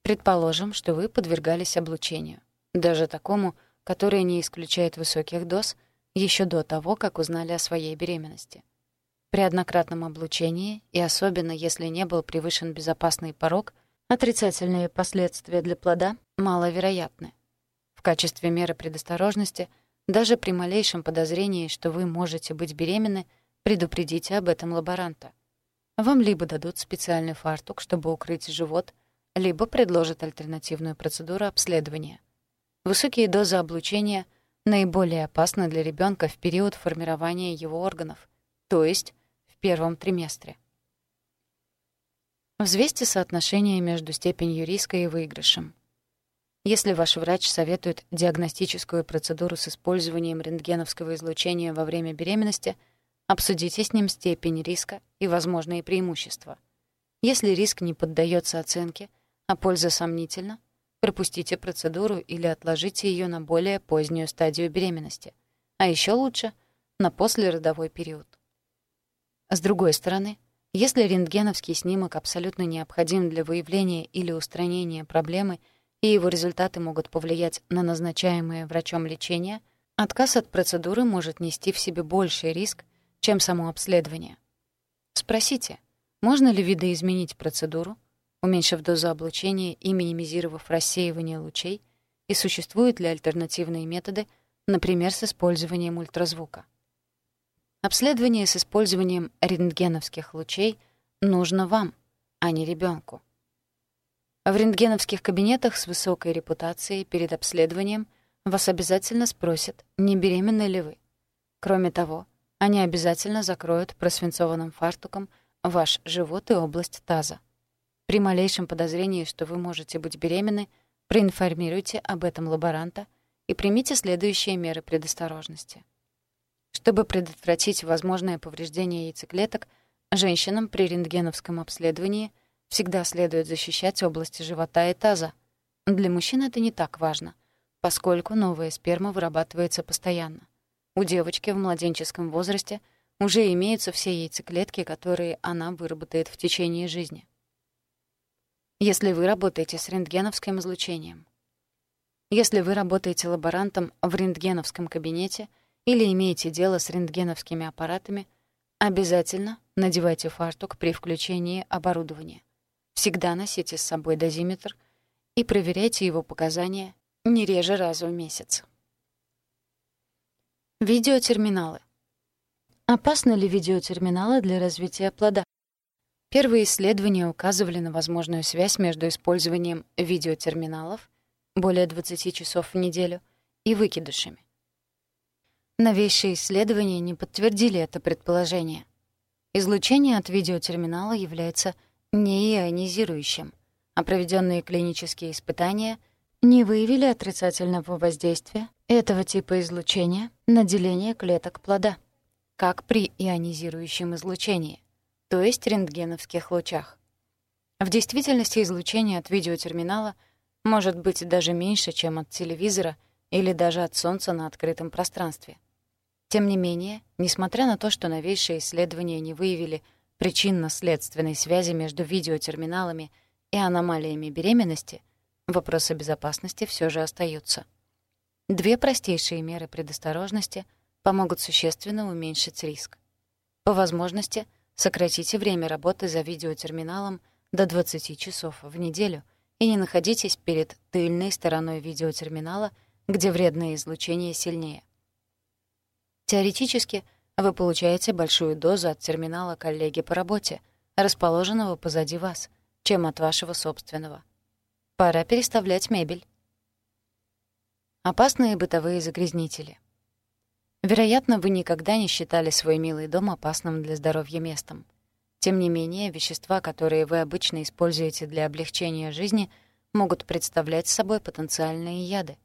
Предположим, что вы подвергались облучению, даже такому, которое не исключает высоких доз, еще до того, как узнали о своей беременности. При однократном облучении, и особенно если не был превышен безопасный порог, отрицательные последствия для плода маловероятны. Качестве меры предосторожности, даже при малейшем подозрении, что вы можете быть беременны, предупредите об этом лаборанта. Вам либо дадут специальный фартук, чтобы укрыть живот, либо предложат альтернативную процедуру обследования. Высокие дозы облучения наиболее опасны для ребенка в период формирования его органов, то есть в первом триместре. Взвесьте соотношение между степенью риска и выигрышем. Если ваш врач советует диагностическую процедуру с использованием рентгеновского излучения во время беременности, обсудите с ним степень риска и возможные преимущества. Если риск не поддается оценке, а польза сомнительна, пропустите процедуру или отложите ее на более позднюю стадию беременности, а еще лучше — на послеродовой период. С другой стороны, если рентгеновский снимок абсолютно необходим для выявления или устранения проблемы и его результаты могут повлиять на назначаемое врачом лечение, отказ от процедуры может нести в себе больший риск, чем само обследование. Спросите, можно ли видоизменить процедуру, уменьшив дозу облучения и минимизировав рассеивание лучей, и существуют ли альтернативные методы, например, с использованием ультразвука. Обследование с использованием рентгеновских лучей нужно вам, а не ребенку. В рентгеновских кабинетах с высокой репутацией перед обследованием вас обязательно спросят, не беременны ли вы. Кроме того, они обязательно закроют просвинцованным фартуком ваш живот и область таза. При малейшем подозрении, что вы можете быть беременны, проинформируйте об этом лаборанта и примите следующие меры предосторожности. Чтобы предотвратить возможное повреждение яйцеклеток, женщинам при рентгеновском обследовании всегда следует защищать области живота и таза. Для мужчин это не так важно, поскольку новая сперма вырабатывается постоянно. У девочки в младенческом возрасте уже имеются все яйцеклетки, которые она выработает в течение жизни если вы работаете с рентгеновским излучением. Если вы работаете лаборантом в рентгеновском кабинете или имеете дело с рентгеновскими аппаратами, обязательно надевайте фартук при включении оборудования. Всегда носите с собой дозиметр и проверяйте его показания не реже раза в месяц. Видеотерминалы. Опасны ли видеотерминалы для развития плода? Первые исследования указывали на возможную связь между использованием видеотерминалов более 20 часов в неделю и выкидышами. Новейшие исследования не подтвердили это предположение. Излучение от видеотерминала является неионизирующим, а проведенные клинические испытания не выявили отрицательного воздействия этого типа излучения на деление клеток плода, как при ионизирующем излучении, то есть рентгеновских лучах. В действительности излучение от видеотерминала может быть даже меньше, чем от телевизора или даже от солнца на открытом пространстве. Тем не менее, несмотря на то, что новейшие исследования не выявили причинно-следственной связи между видеотерминалами и аномалиями беременности, вопросы безопасности все же остаются. Две простейшие меры предосторожности помогут существенно уменьшить риск. По возможности, сократите время работы за видеотерминалом до 20 часов в неделю и не находитесь перед тыльной стороной видеотерминала, где вредное излучение сильнее. Теоретически, вы получаете большую дозу от терминала коллеги по работе, расположенного позади вас, чем от вашего собственного. Пора переставлять мебель. Опасные бытовые загрязнители. Вероятно, вы никогда не считали свой милый дом опасным для здоровья местом. Тем не менее, вещества, которые вы обычно используете для облегчения жизни, могут представлять собой потенциальные яды.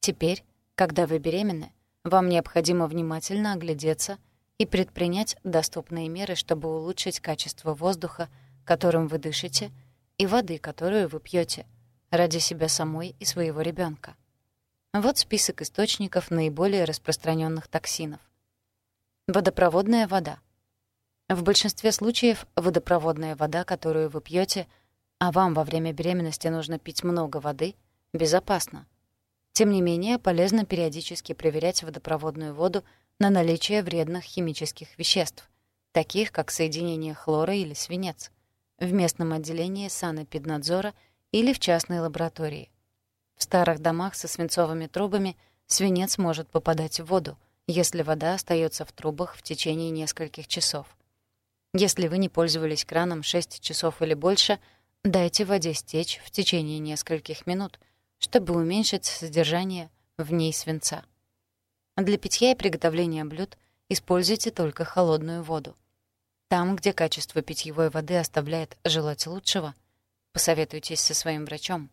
Теперь, когда вы беременны, вам необходимо внимательно оглядеться и предпринять доступные меры, чтобы улучшить качество воздуха, которым вы дышите, и воды, которую вы пьете, ради себя самой и своего ребенка. Вот список источников наиболее распространенных токсинов. Водопроводная вода. В большинстве случаев водопроводная вода, которую вы пьете, а вам во время беременности нужно пить много воды, безопасна. Тем не менее, полезно периодически проверять водопроводную воду на наличие вредных химических веществ, таких как соединение хлора или свинец, в местном отделении санэпиднадзора или в частной лаборатории. В старых домах со свинцовыми трубами свинец может попадать в воду, если вода остается в трубах в течение нескольких часов. Если вы не пользовались краном 6 часов или больше, дайте воде стечь в течение нескольких минут — чтобы уменьшить содержание в ней свинца. Для питья и приготовления блюд используйте только холодную воду. Там, где качество питьевой воды оставляет желать лучшего, посоветуйтесь со своим врачом.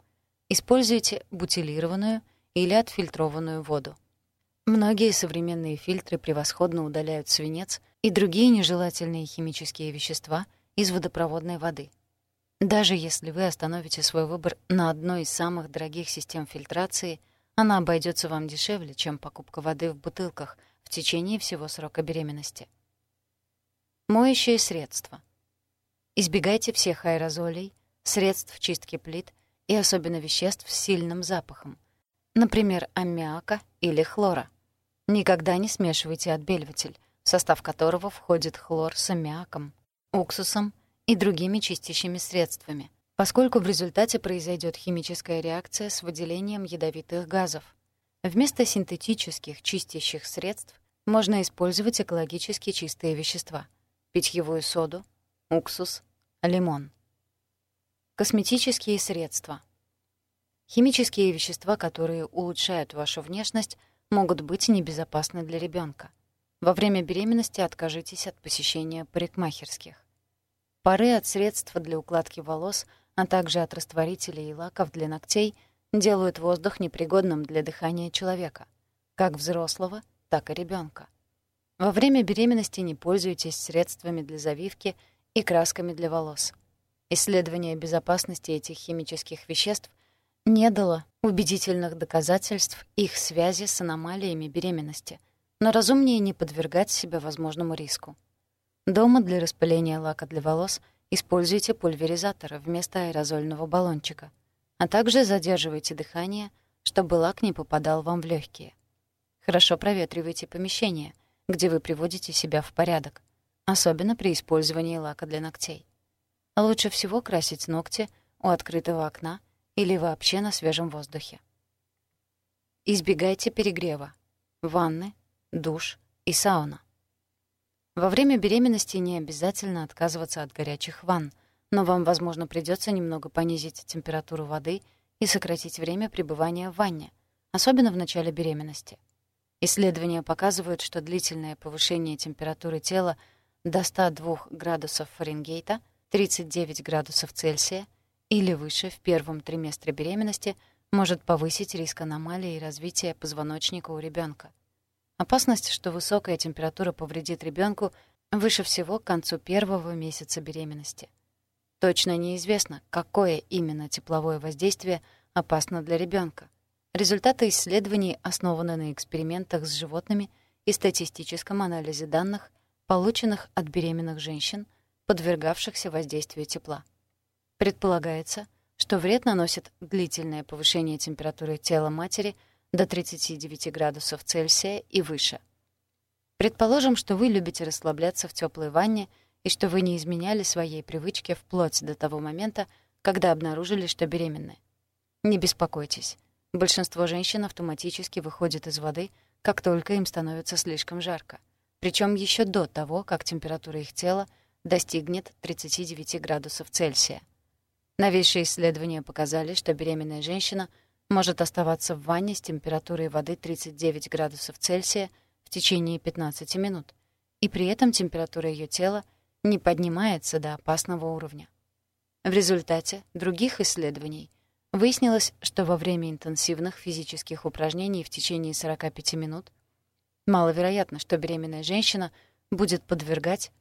Используйте бутилированную или отфильтрованную воду. Многие современные фильтры превосходно удаляют свинец и другие нежелательные химические вещества из водопроводной воды — даже если вы остановите свой выбор на одной из самых дорогих систем фильтрации, она обойдется вам дешевле, чем покупка воды в бутылках в течение всего срока беременности. Моющие средства. Избегайте всех аэрозолей, средств чистки плит и особенно веществ с сильным запахом, например, аммиака или хлора. Никогда не смешивайте отбеливатель, в состав которого входит хлор с аммиаком, уксусом и другими чистящими средствами, поскольку в результате произойдет химическая реакция с выделением ядовитых газов. Вместо синтетических чистящих средств можно использовать экологически чистые вещества — питьевую соду, уксус, лимон. Косметические средства. Химические вещества, которые улучшают вашу внешность, могут быть небезопасны для ребенка. Во время беременности откажитесь от посещения парикмахерских. Пары от средств для укладки волос, а также от растворителей и лаков для ногтей делают воздух непригодным для дыхания человека, как взрослого, так и ребенка. Во время беременности не пользуйтесь средствами для завивки и красками для волос. Исследование безопасности этих химических веществ не дало убедительных доказательств их связи с аномалиями беременности, но разумнее не подвергать себя возможному риску. Дома для распыления лака для волос используйте пульверизатор вместо аэрозольного баллончика, а также задерживайте дыхание, чтобы лак не попадал вам в легкие. Хорошо проветривайте помещение, где вы приводите себя в порядок, особенно при использовании лака для ногтей. Лучше всего красить ногти у открытого окна или вообще на свежем воздухе. Избегайте перегрева. Ванны, душ и сауна. Во время беременности не обязательно отказываться от горячих ванн, но вам, возможно, придется немного понизить температуру воды и сократить время пребывания в ванне, особенно в начале беременности. Исследования показывают, что длительное повышение температуры тела до 102 градусов Фаренгейта, 39 градусов Цельсия или выше в первом триместре беременности может повысить риск аномалии развития позвоночника у ребенка. Опасность, что высокая температура повредит ребенку, выше всего к концу первого месяца беременности. Точно неизвестно, какое именно тепловое воздействие опасно для ребенка. Результаты исследований основаны на экспериментах с животными и статистическом анализе данных, полученных от беременных женщин, подвергавшихся воздействию тепла. Предполагается, что вред наносит длительное повышение температуры тела матери – до 39 градусов Цельсия и выше. Предположим, что вы любите расслабляться в теплой ванне и что вы не изменяли своей привычке вплоть до того момента, когда обнаружили, что беременны. Не беспокойтесь. Большинство женщин автоматически выходят из воды, как только им становится слишком жарко. Причем еще до того, как температура их тела достигнет 39 градусов Цельсия. Новейшие исследования показали, что беременная женщина — может оставаться в ванне с температурой воды 39 градусов Цельсия в течение 15 минут, и при этом температура ее тела не поднимается до опасного уровня. В результате других исследований выяснилось, что во время интенсивных физических упражнений в течение 45 минут маловероятно, что беременная женщина будет подвергать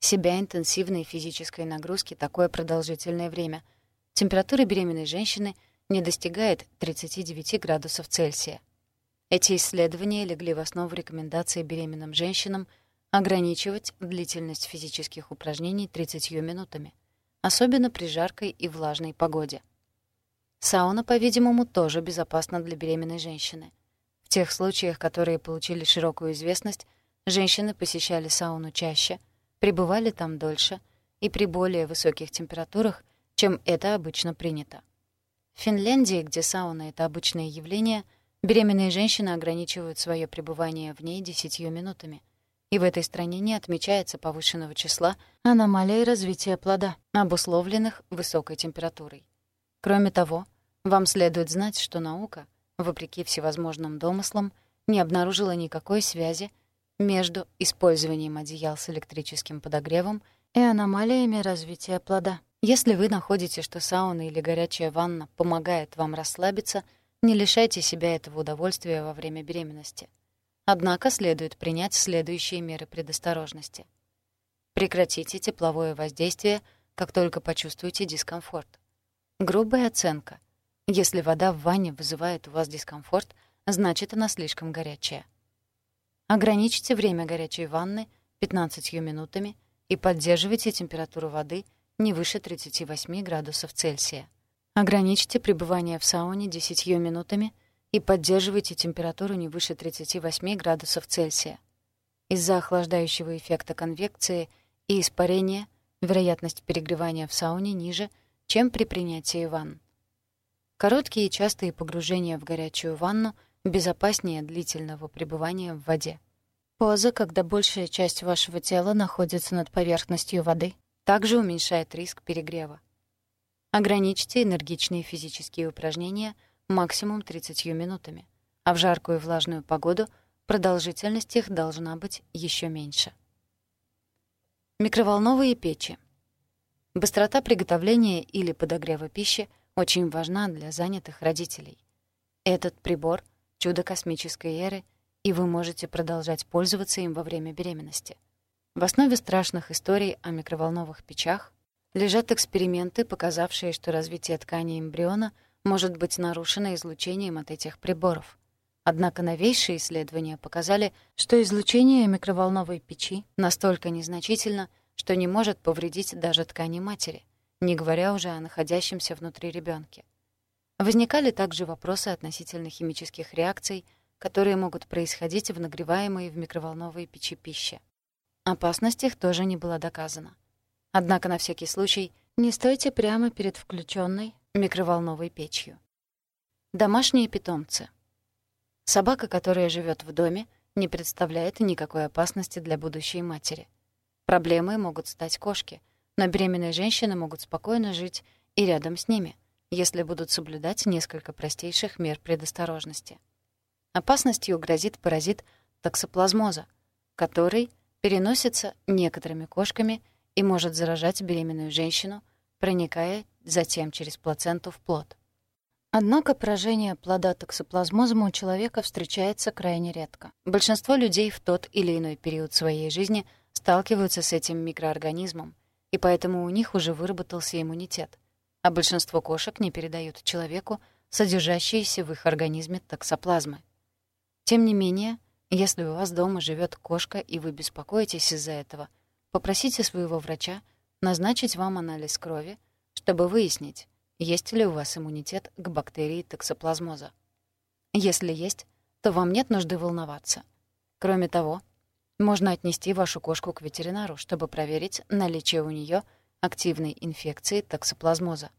себя интенсивной физической нагрузке такое продолжительное время. Температура беременной женщины — не достигает 39 градусов Цельсия. Эти исследования легли в основу рекомендаций беременным женщинам ограничивать длительность физических упражнений 30 минутами, особенно при жаркой и влажной погоде. Сауна, по-видимому, тоже безопасна для беременной женщины. В тех случаях, которые получили широкую известность, женщины посещали сауну чаще, пребывали там дольше и при более высоких температурах, чем это обычно принято. В Финляндии, где сауна — это обычное явление, беременные женщины ограничивают свое пребывание в ней десятью минутами. И в этой стране не отмечается повышенного числа аномалий развития плода, обусловленных высокой температурой. Кроме того, вам следует знать, что наука, вопреки всевозможным домыслам, не обнаружила никакой связи между использованием одеял с электрическим подогревом и аномалиями развития плода. Если вы находите, что сауна или горячая ванна помогает вам расслабиться, не лишайте себя этого удовольствия во время беременности. Однако следует принять следующие меры предосторожности. Прекратите тепловое воздействие, как только почувствуете дискомфорт. Грубая оценка. Если вода в ванне вызывает у вас дискомфорт, значит, она слишком горячая. Ограничьте время горячей ванны 15 минутами и поддерживайте температуру воды – не выше 38 градусов Цельсия. Ограничьте пребывание в сауне 10 минутами и поддерживайте температуру не выше 38 градусов Цельсия. Из-за охлаждающего эффекта конвекции и испарения вероятность перегревания в сауне ниже, чем при принятии ванн. Короткие и частые погружения в горячую ванну безопаснее длительного пребывания в воде. Поза, когда большая часть вашего тела находится над поверхностью воды, также уменьшает риск перегрева. Ограничьте энергичные физические упражнения максимум 30 минутами, а в жаркую и влажную погоду продолжительность их должна быть еще меньше. Микроволновые печи. Быстрота приготовления или подогрева пищи очень важна для занятых родителей. Этот прибор — чудо космической эры, и вы можете продолжать пользоваться им во время беременности. В основе страшных историй о микроволновых печах лежат эксперименты, показавшие, что развитие ткани эмбриона может быть нарушено излучением от этих приборов. Однако новейшие исследования показали, что излучение микроволновой печи настолько незначительно, что не может повредить даже ткани матери, не говоря уже о находящемся внутри ребенке. Возникали также вопросы относительно химических реакций, которые могут происходить в нагреваемой в микроволновой печи пище. Опасность их тоже не была доказана. Однако на всякий случай не стойте прямо перед включенной микроволновой печью. Домашние питомцы. Собака, которая живет в доме, не представляет никакой опасности для будущей матери. Проблемой могут стать кошки, но беременные женщины могут спокойно жить и рядом с ними, если будут соблюдать несколько простейших мер предосторожности. Опасностью грозит паразит токсоплазмоза, который переносится некоторыми кошками и может заражать беременную женщину, проникая затем через плаценту в плод. Однако поражение плода токсоплазмозом у человека встречается крайне редко. Большинство людей в тот или иной период своей жизни сталкиваются с этим микроорганизмом, и поэтому у них уже выработался иммунитет, а большинство кошек не передают человеку содержащиеся в их организме токсоплазмы. Тем не менее, если у вас дома живет кошка и вы беспокоитесь из-за этого, попросите своего врача назначить вам анализ крови, чтобы выяснить, есть ли у вас иммунитет к бактерии токсоплазмоза. Если есть, то вам нет нужды волноваться. Кроме того, можно отнести вашу кошку к ветеринару, чтобы проверить наличие у нее активной инфекции токсоплазмоза.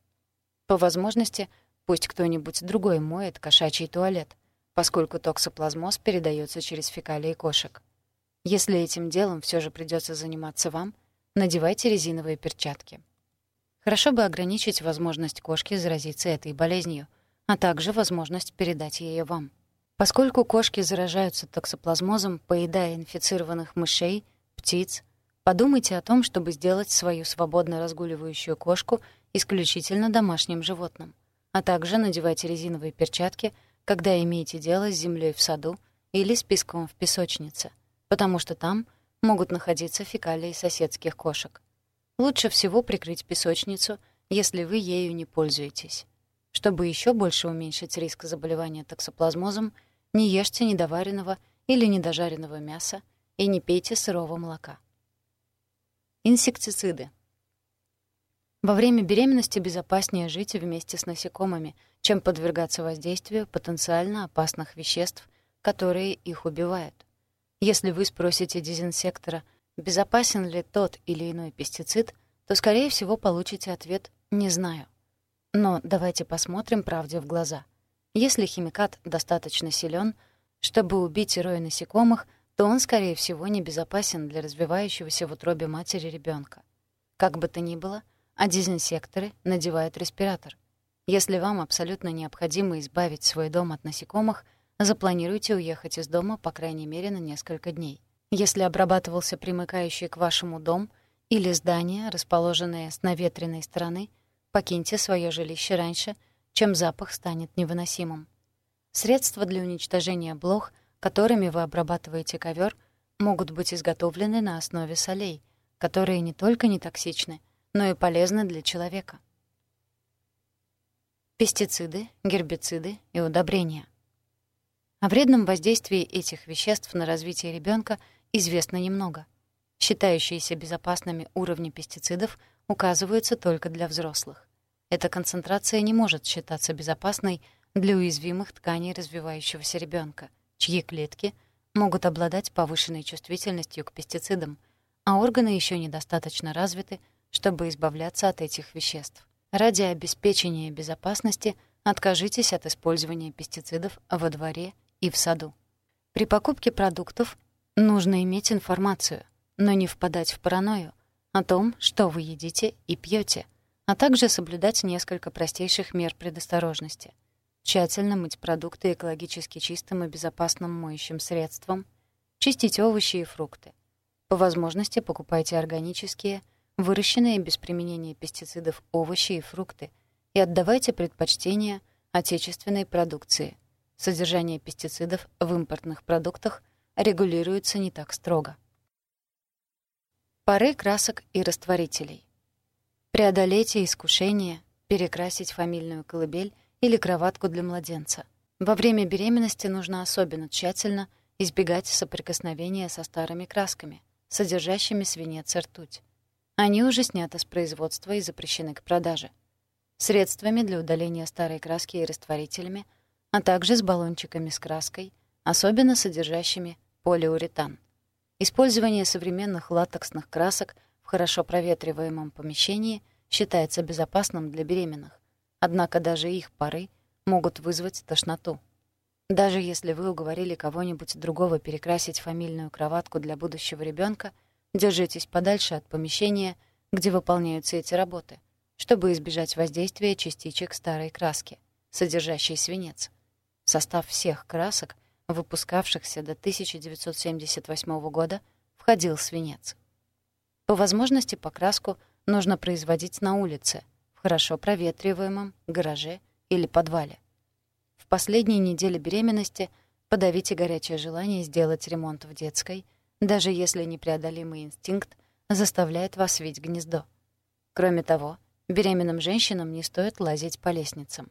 По возможности, пусть кто-нибудь другой моет кошачий туалет, поскольку токсоплазмоз передается через фекалии кошек. Если этим делом все же придется заниматься вам, надевайте резиновые перчатки. Хорошо бы ограничить возможность кошки заразиться этой болезнью, а также возможность передать ее вам. Поскольку кошки заражаются токсоплазмозом, поедая инфицированных мышей, птиц, подумайте о том, чтобы сделать свою свободно разгуливающую кошку исключительно домашним животным, а также надевайте резиновые перчатки, когда имеете дело с землей в саду или с песком в песочнице, потому что там могут находиться фекалии соседских кошек. Лучше всего прикрыть песочницу, если вы ею не пользуетесь. Чтобы еще больше уменьшить риск заболевания токсоплазмозом, не ешьте недоваренного или недожаренного мяса и не пейте сырого молока. Инсектициды. Во время беременности безопаснее жить вместе с насекомыми, чем подвергаться воздействию потенциально опасных веществ, которые их убивают. Если вы спросите дезинсектора — безопасен ли тот или иной пестицид, то, скорее всего, получите ответ «не знаю». Но давайте посмотрим правде в глаза. Если химикат достаточно силен, чтобы убить рой насекомых, то он, скорее всего, небезопасен для развивающегося в утробе матери ребенка. Как бы то ни было, а дезинсекторы надевают респиратор. Если вам абсолютно необходимо избавить свой дом от насекомых, запланируйте уехать из дома, по крайней мере, на несколько дней. Если обрабатывался примыкающий к вашему дом или здание, расположенное с наветренной стороны, покиньте свое жилище раньше, чем запах станет невыносимым. Средства для уничтожения блох, которыми вы обрабатываете ковер, могут быть изготовлены на основе солей, которые не только не токсичны, но и полезны для человека. Пестициды, гербициды и удобрения. О вредном воздействии этих веществ на развитие ребенка – известно немного. Считающиеся безопасными уровни пестицидов указываются только для взрослых. Эта концентрация не может считаться безопасной для уязвимых тканей развивающегося ребенка, чьи клетки могут обладать повышенной чувствительностью к пестицидам, а органы еще недостаточно развиты, чтобы избавляться от этих веществ. Ради обеспечения безопасности откажитесь от использования пестицидов во дворе и в саду. При покупке продуктов Нужно иметь информацию, но не впадать в паранойю о том, что вы едите и пьете, а также соблюдать несколько простейших мер предосторожности. Тщательно мыть продукты экологически чистым и безопасным моющим средством, чистить овощи и фрукты. По возможности покупайте органические, выращенные без применения пестицидов овощи и фрукты и отдавайте предпочтение отечественной продукции. Содержание пестицидов в импортных продуктах регулируется не так строго. Пары красок и растворителей. Преодолейте искушение перекрасить фамильную колыбель или кроватку для младенца. Во время беременности нужно особенно тщательно избегать соприкосновения со старыми красками, содержащими свинец и ртуть. Они уже сняты с производства и запрещены к продаже. Средствами для удаления старой краски и растворителями, а также с баллончиками с краской, особенно содержащими полиуретан. Использование современных латексных красок в хорошо проветриваемом помещении считается безопасным для беременных, однако даже их пары могут вызвать тошноту. Даже если вы уговорили кого-нибудь другого перекрасить фамильную кроватку для будущего ребенка, держитесь подальше от помещения, где выполняются эти работы, чтобы избежать воздействия частичек старой краски, содержащей свинец. Состав всех красок, выпускавшихся до 1978 года, входил свинец. По возможности покраску нужно производить на улице, в хорошо проветриваемом гараже или подвале. В последние недели беременности подавите горячее желание сделать ремонт в детской, даже если непреодолимый инстинкт заставляет вас вить гнездо. Кроме того, беременным женщинам не стоит лазить по лестницам.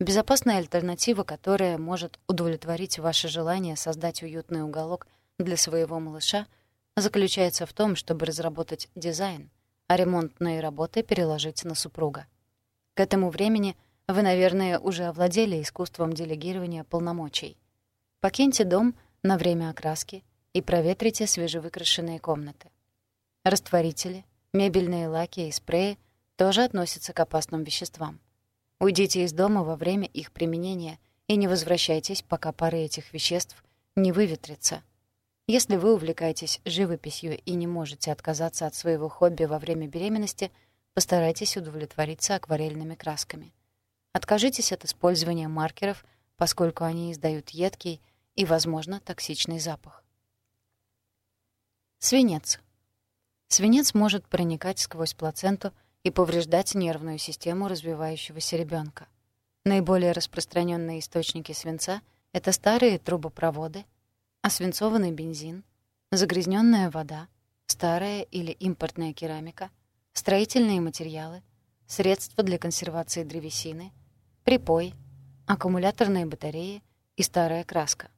Безопасная альтернатива, которая может удовлетворить ваше желание создать уютный уголок для своего малыша, заключается в том, чтобы разработать дизайн, а ремонтные работы переложить на супруга. К этому времени – вы, наверное, уже овладели искусством делегирования полномочий. Покиньте дом на время окраски и проветрите свежевыкрашенные комнаты. Растворители, мебельные лаки и спреи тоже относятся к опасным веществам. Уйдите из дома во время их применения и не возвращайтесь, пока пары этих веществ не выветрятся. Если вы увлекаетесь живописью и не можете отказаться от своего хобби во время беременности, постарайтесь удовлетвориться акварельными красками. Откажитесь от использования маркеров, поскольку они издают едкий и, возможно, токсичный запах. Свинец. Свинец может проникать сквозь плаценту и повреждать нервную систему развивающегося ребенка. Наиболее распространенные источники свинца — это старые трубопроводы, освинцованный бензин, загрязненная вода, старая или импортная керамика, строительные материалы, средства для консервации древесины, припой, аккумуляторные батареи и старая краска.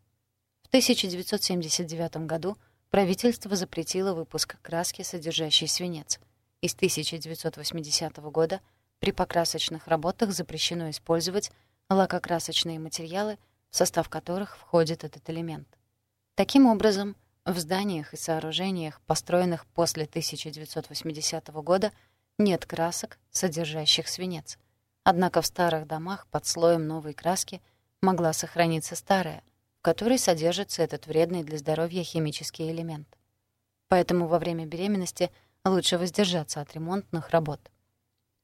В 1979 году правительство запретило выпуск краски, содержащей свинец, и с 1980 года при покрасочных работах запрещено использовать лакокрасочные материалы, в состав которых входит этот элемент. Таким образом, в зданиях и сооружениях, построенных после 1980 года, нет красок, содержащих свинец — Однако в старых домах под слоем новой краски могла сохраниться старая, в которой содержится этот вредный для здоровья химический элемент. Поэтому во время беременности лучше воздержаться от ремонтных работ.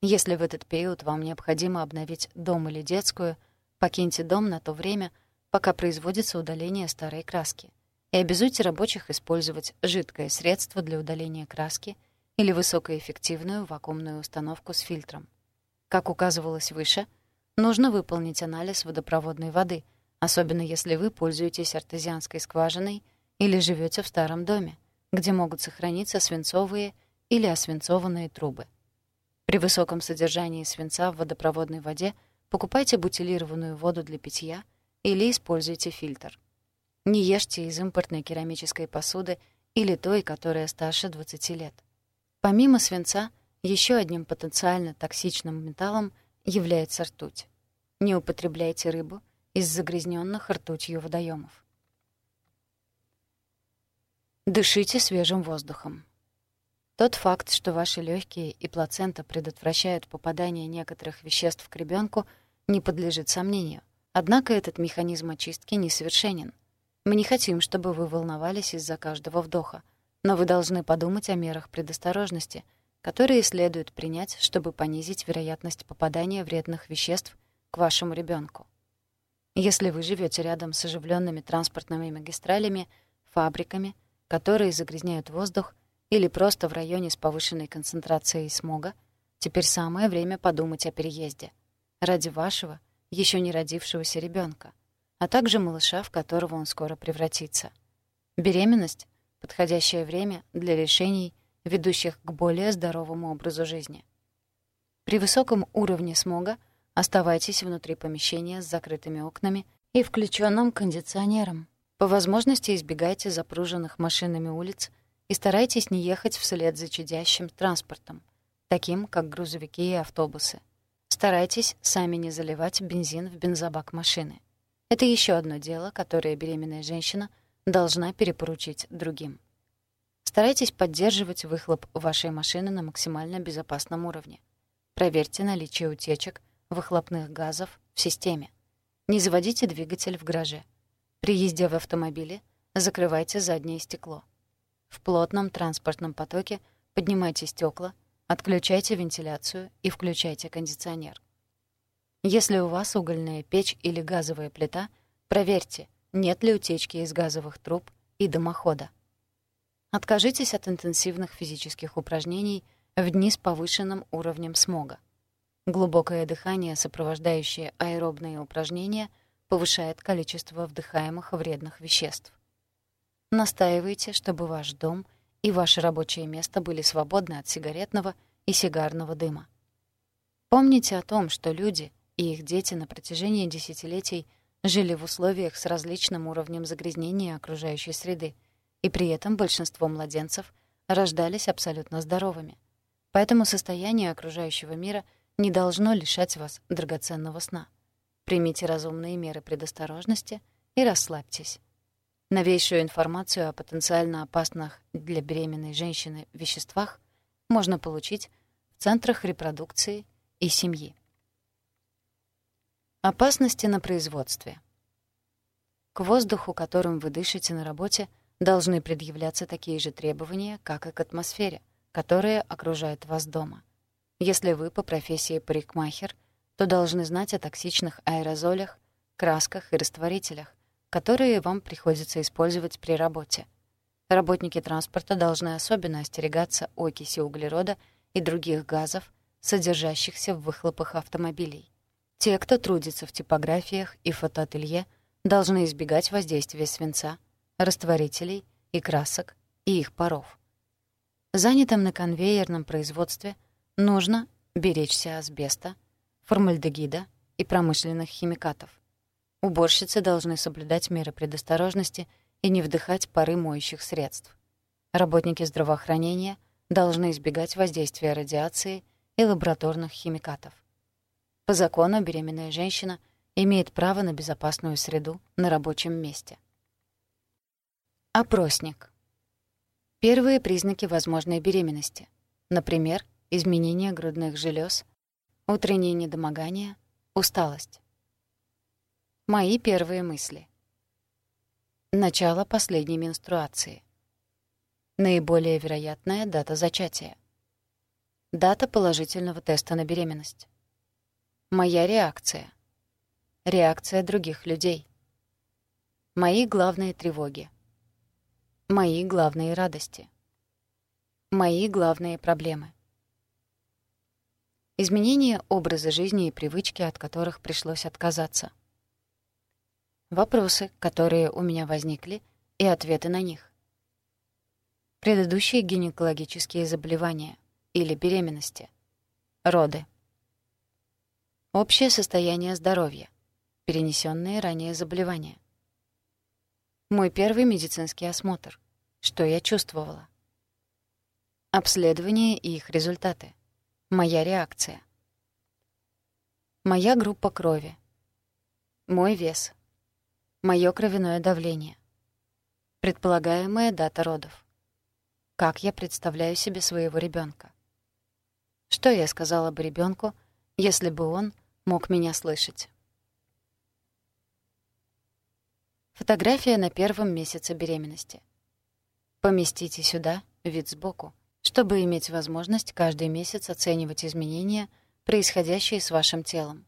Если в этот период вам необходимо обновить дом или детскую, покиньте дом на то время, пока производится удаление старой краски, и обязуйте рабочих использовать жидкое средство для удаления краски или высокоэффективную вакуумную установку с фильтром. Как указывалось выше, нужно выполнить анализ водопроводной воды, особенно если вы пользуетесь артезианской скважиной или живете в старом доме, где могут сохраниться свинцовые или освинцованные трубы. При высоком содержании свинца в водопроводной воде покупайте бутилированную воду для питья или используйте фильтр. Не ешьте из импортной керамической посуды или той, которая старше 20 лет. Помимо свинца, еще одним потенциально токсичным металлом является ртуть. Не употребляйте рыбу из загрязненных ртутью водоемов. Дышите свежим воздухом. Тот факт, что ваши легкие и плацента предотвращают попадание некоторых веществ к ребенку, не подлежит сомнению. Однако этот механизм очистки несовершенен. Мы не хотим, чтобы вы волновались из-за каждого вдоха, но вы должны подумать о мерах предосторожности — которые следует принять, чтобы понизить вероятность попадания вредных веществ к вашему ребенку. Если вы живете рядом с оживленными транспортными магистралями, фабриками, которые загрязняют воздух, или просто в районе с повышенной концентрацией смога, теперь самое время подумать о переезде. Ради вашего, еще не родившегося ребенка, а также малыша, в которого он скоро превратится. Беременность — подходящее время для решений — ведущих к более здоровому образу жизни. При высоком уровне смога оставайтесь внутри помещения с закрытыми окнами и включенным кондиционером. По возможности избегайте запруженных машинами улиц и старайтесь не ехать вслед за чадящим транспортом, таким как грузовики и автобусы. Старайтесь сами не заливать бензин в бензобак машины. Это еще одно дело, которое беременная женщина должна перепоручить другим. Старайтесь поддерживать выхлоп вашей машины на максимально безопасном уровне. Проверьте наличие утечек выхлопных газов в системе. Не заводите двигатель в гараже. При езде в автомобиле закрывайте заднее стекло. В плотном транспортном потоке поднимайте стекла, отключайте вентиляцию и включайте кондиционер. Если у вас угольная печь или газовая плита, проверьте, нет ли утечки из газовых труб и дымохода. Откажитесь от интенсивных физических упражнений в дни с повышенным уровнем смога. Глубокое дыхание, сопровождающее аэробные упражнения, повышает количество вдыхаемых вредных веществ. Настаивайте, чтобы ваш дом и ваше рабочее место были свободны от сигаретного и сигарного дыма. Помните о том, что люди и их дети на протяжении десятилетий жили в условиях с различным уровнем загрязнения окружающей среды, и при этом большинство младенцев рождались абсолютно здоровыми. Поэтому состояние окружающего мира не должно лишать вас драгоценного сна. Примите разумные меры предосторожности и расслабьтесь. Новейшую информацию о потенциально опасных для беременной женщины веществах можно получить в центрах репродукции и семьи. Опасности на производстве. К воздуху, которым вы дышите на работе, должны предъявляться такие же требования, как и к атмосфере, которая окружает вас дома. Если вы по профессии парикмахер, то должны знать о токсичных аэрозолях, красках и растворителях, которые вам приходится использовать при работе. Работники транспорта должны особенно остерегаться окиси углерода и других газов, содержащихся в выхлопах автомобилей. Те, кто трудится в типографиях и фотоателье, должны избегать воздействия свинца, растворителей и красок и их паров. Занятым на конвейерном производстве нужно беречься асбеста, формальдегида и промышленных химикатов. Уборщицы должны соблюдать меры предосторожности и не вдыхать пары моющих средств. Работники здравоохранения должны избегать воздействия радиации и лабораторных химикатов. По закону беременная женщина имеет право на безопасную среду на рабочем месте. Опросник. Первые признаки возможной беременности. Например, изменение грудных желез, утреннее недомогание, усталость. Мои первые мысли. Начало последней менструации. Наиболее вероятная дата зачатия. Дата положительного теста на беременность. Моя реакция. Реакция других людей. Мои главные тревоги. Мои главные радости. Мои главные проблемы. Изменение образа жизни и привычки, от которых пришлось отказаться. Вопросы, которые у меня возникли, и ответы на них. Предыдущие гинекологические заболевания или беременности. Роды. Общее состояние здоровья. Перенесенные ранее заболевания. Мой первый медицинский осмотр. Что я чувствовала? Обследование и их результаты. Моя реакция. Моя группа крови. Мой вес. Моё кровяное давление. Предполагаемая дата родов. Как я представляю себе своего ребенка? Что я сказала бы ребенку, если бы он мог меня слышать. Фотография на первом месяце беременности. Поместите сюда вид сбоку, чтобы иметь возможность каждый месяц оценивать изменения, происходящие с вашим телом.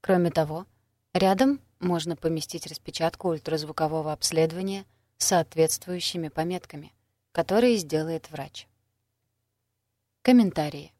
Кроме того, рядом можно поместить распечатку ультразвукового обследования с соответствующими пометками, которые сделает врач. Комментарии.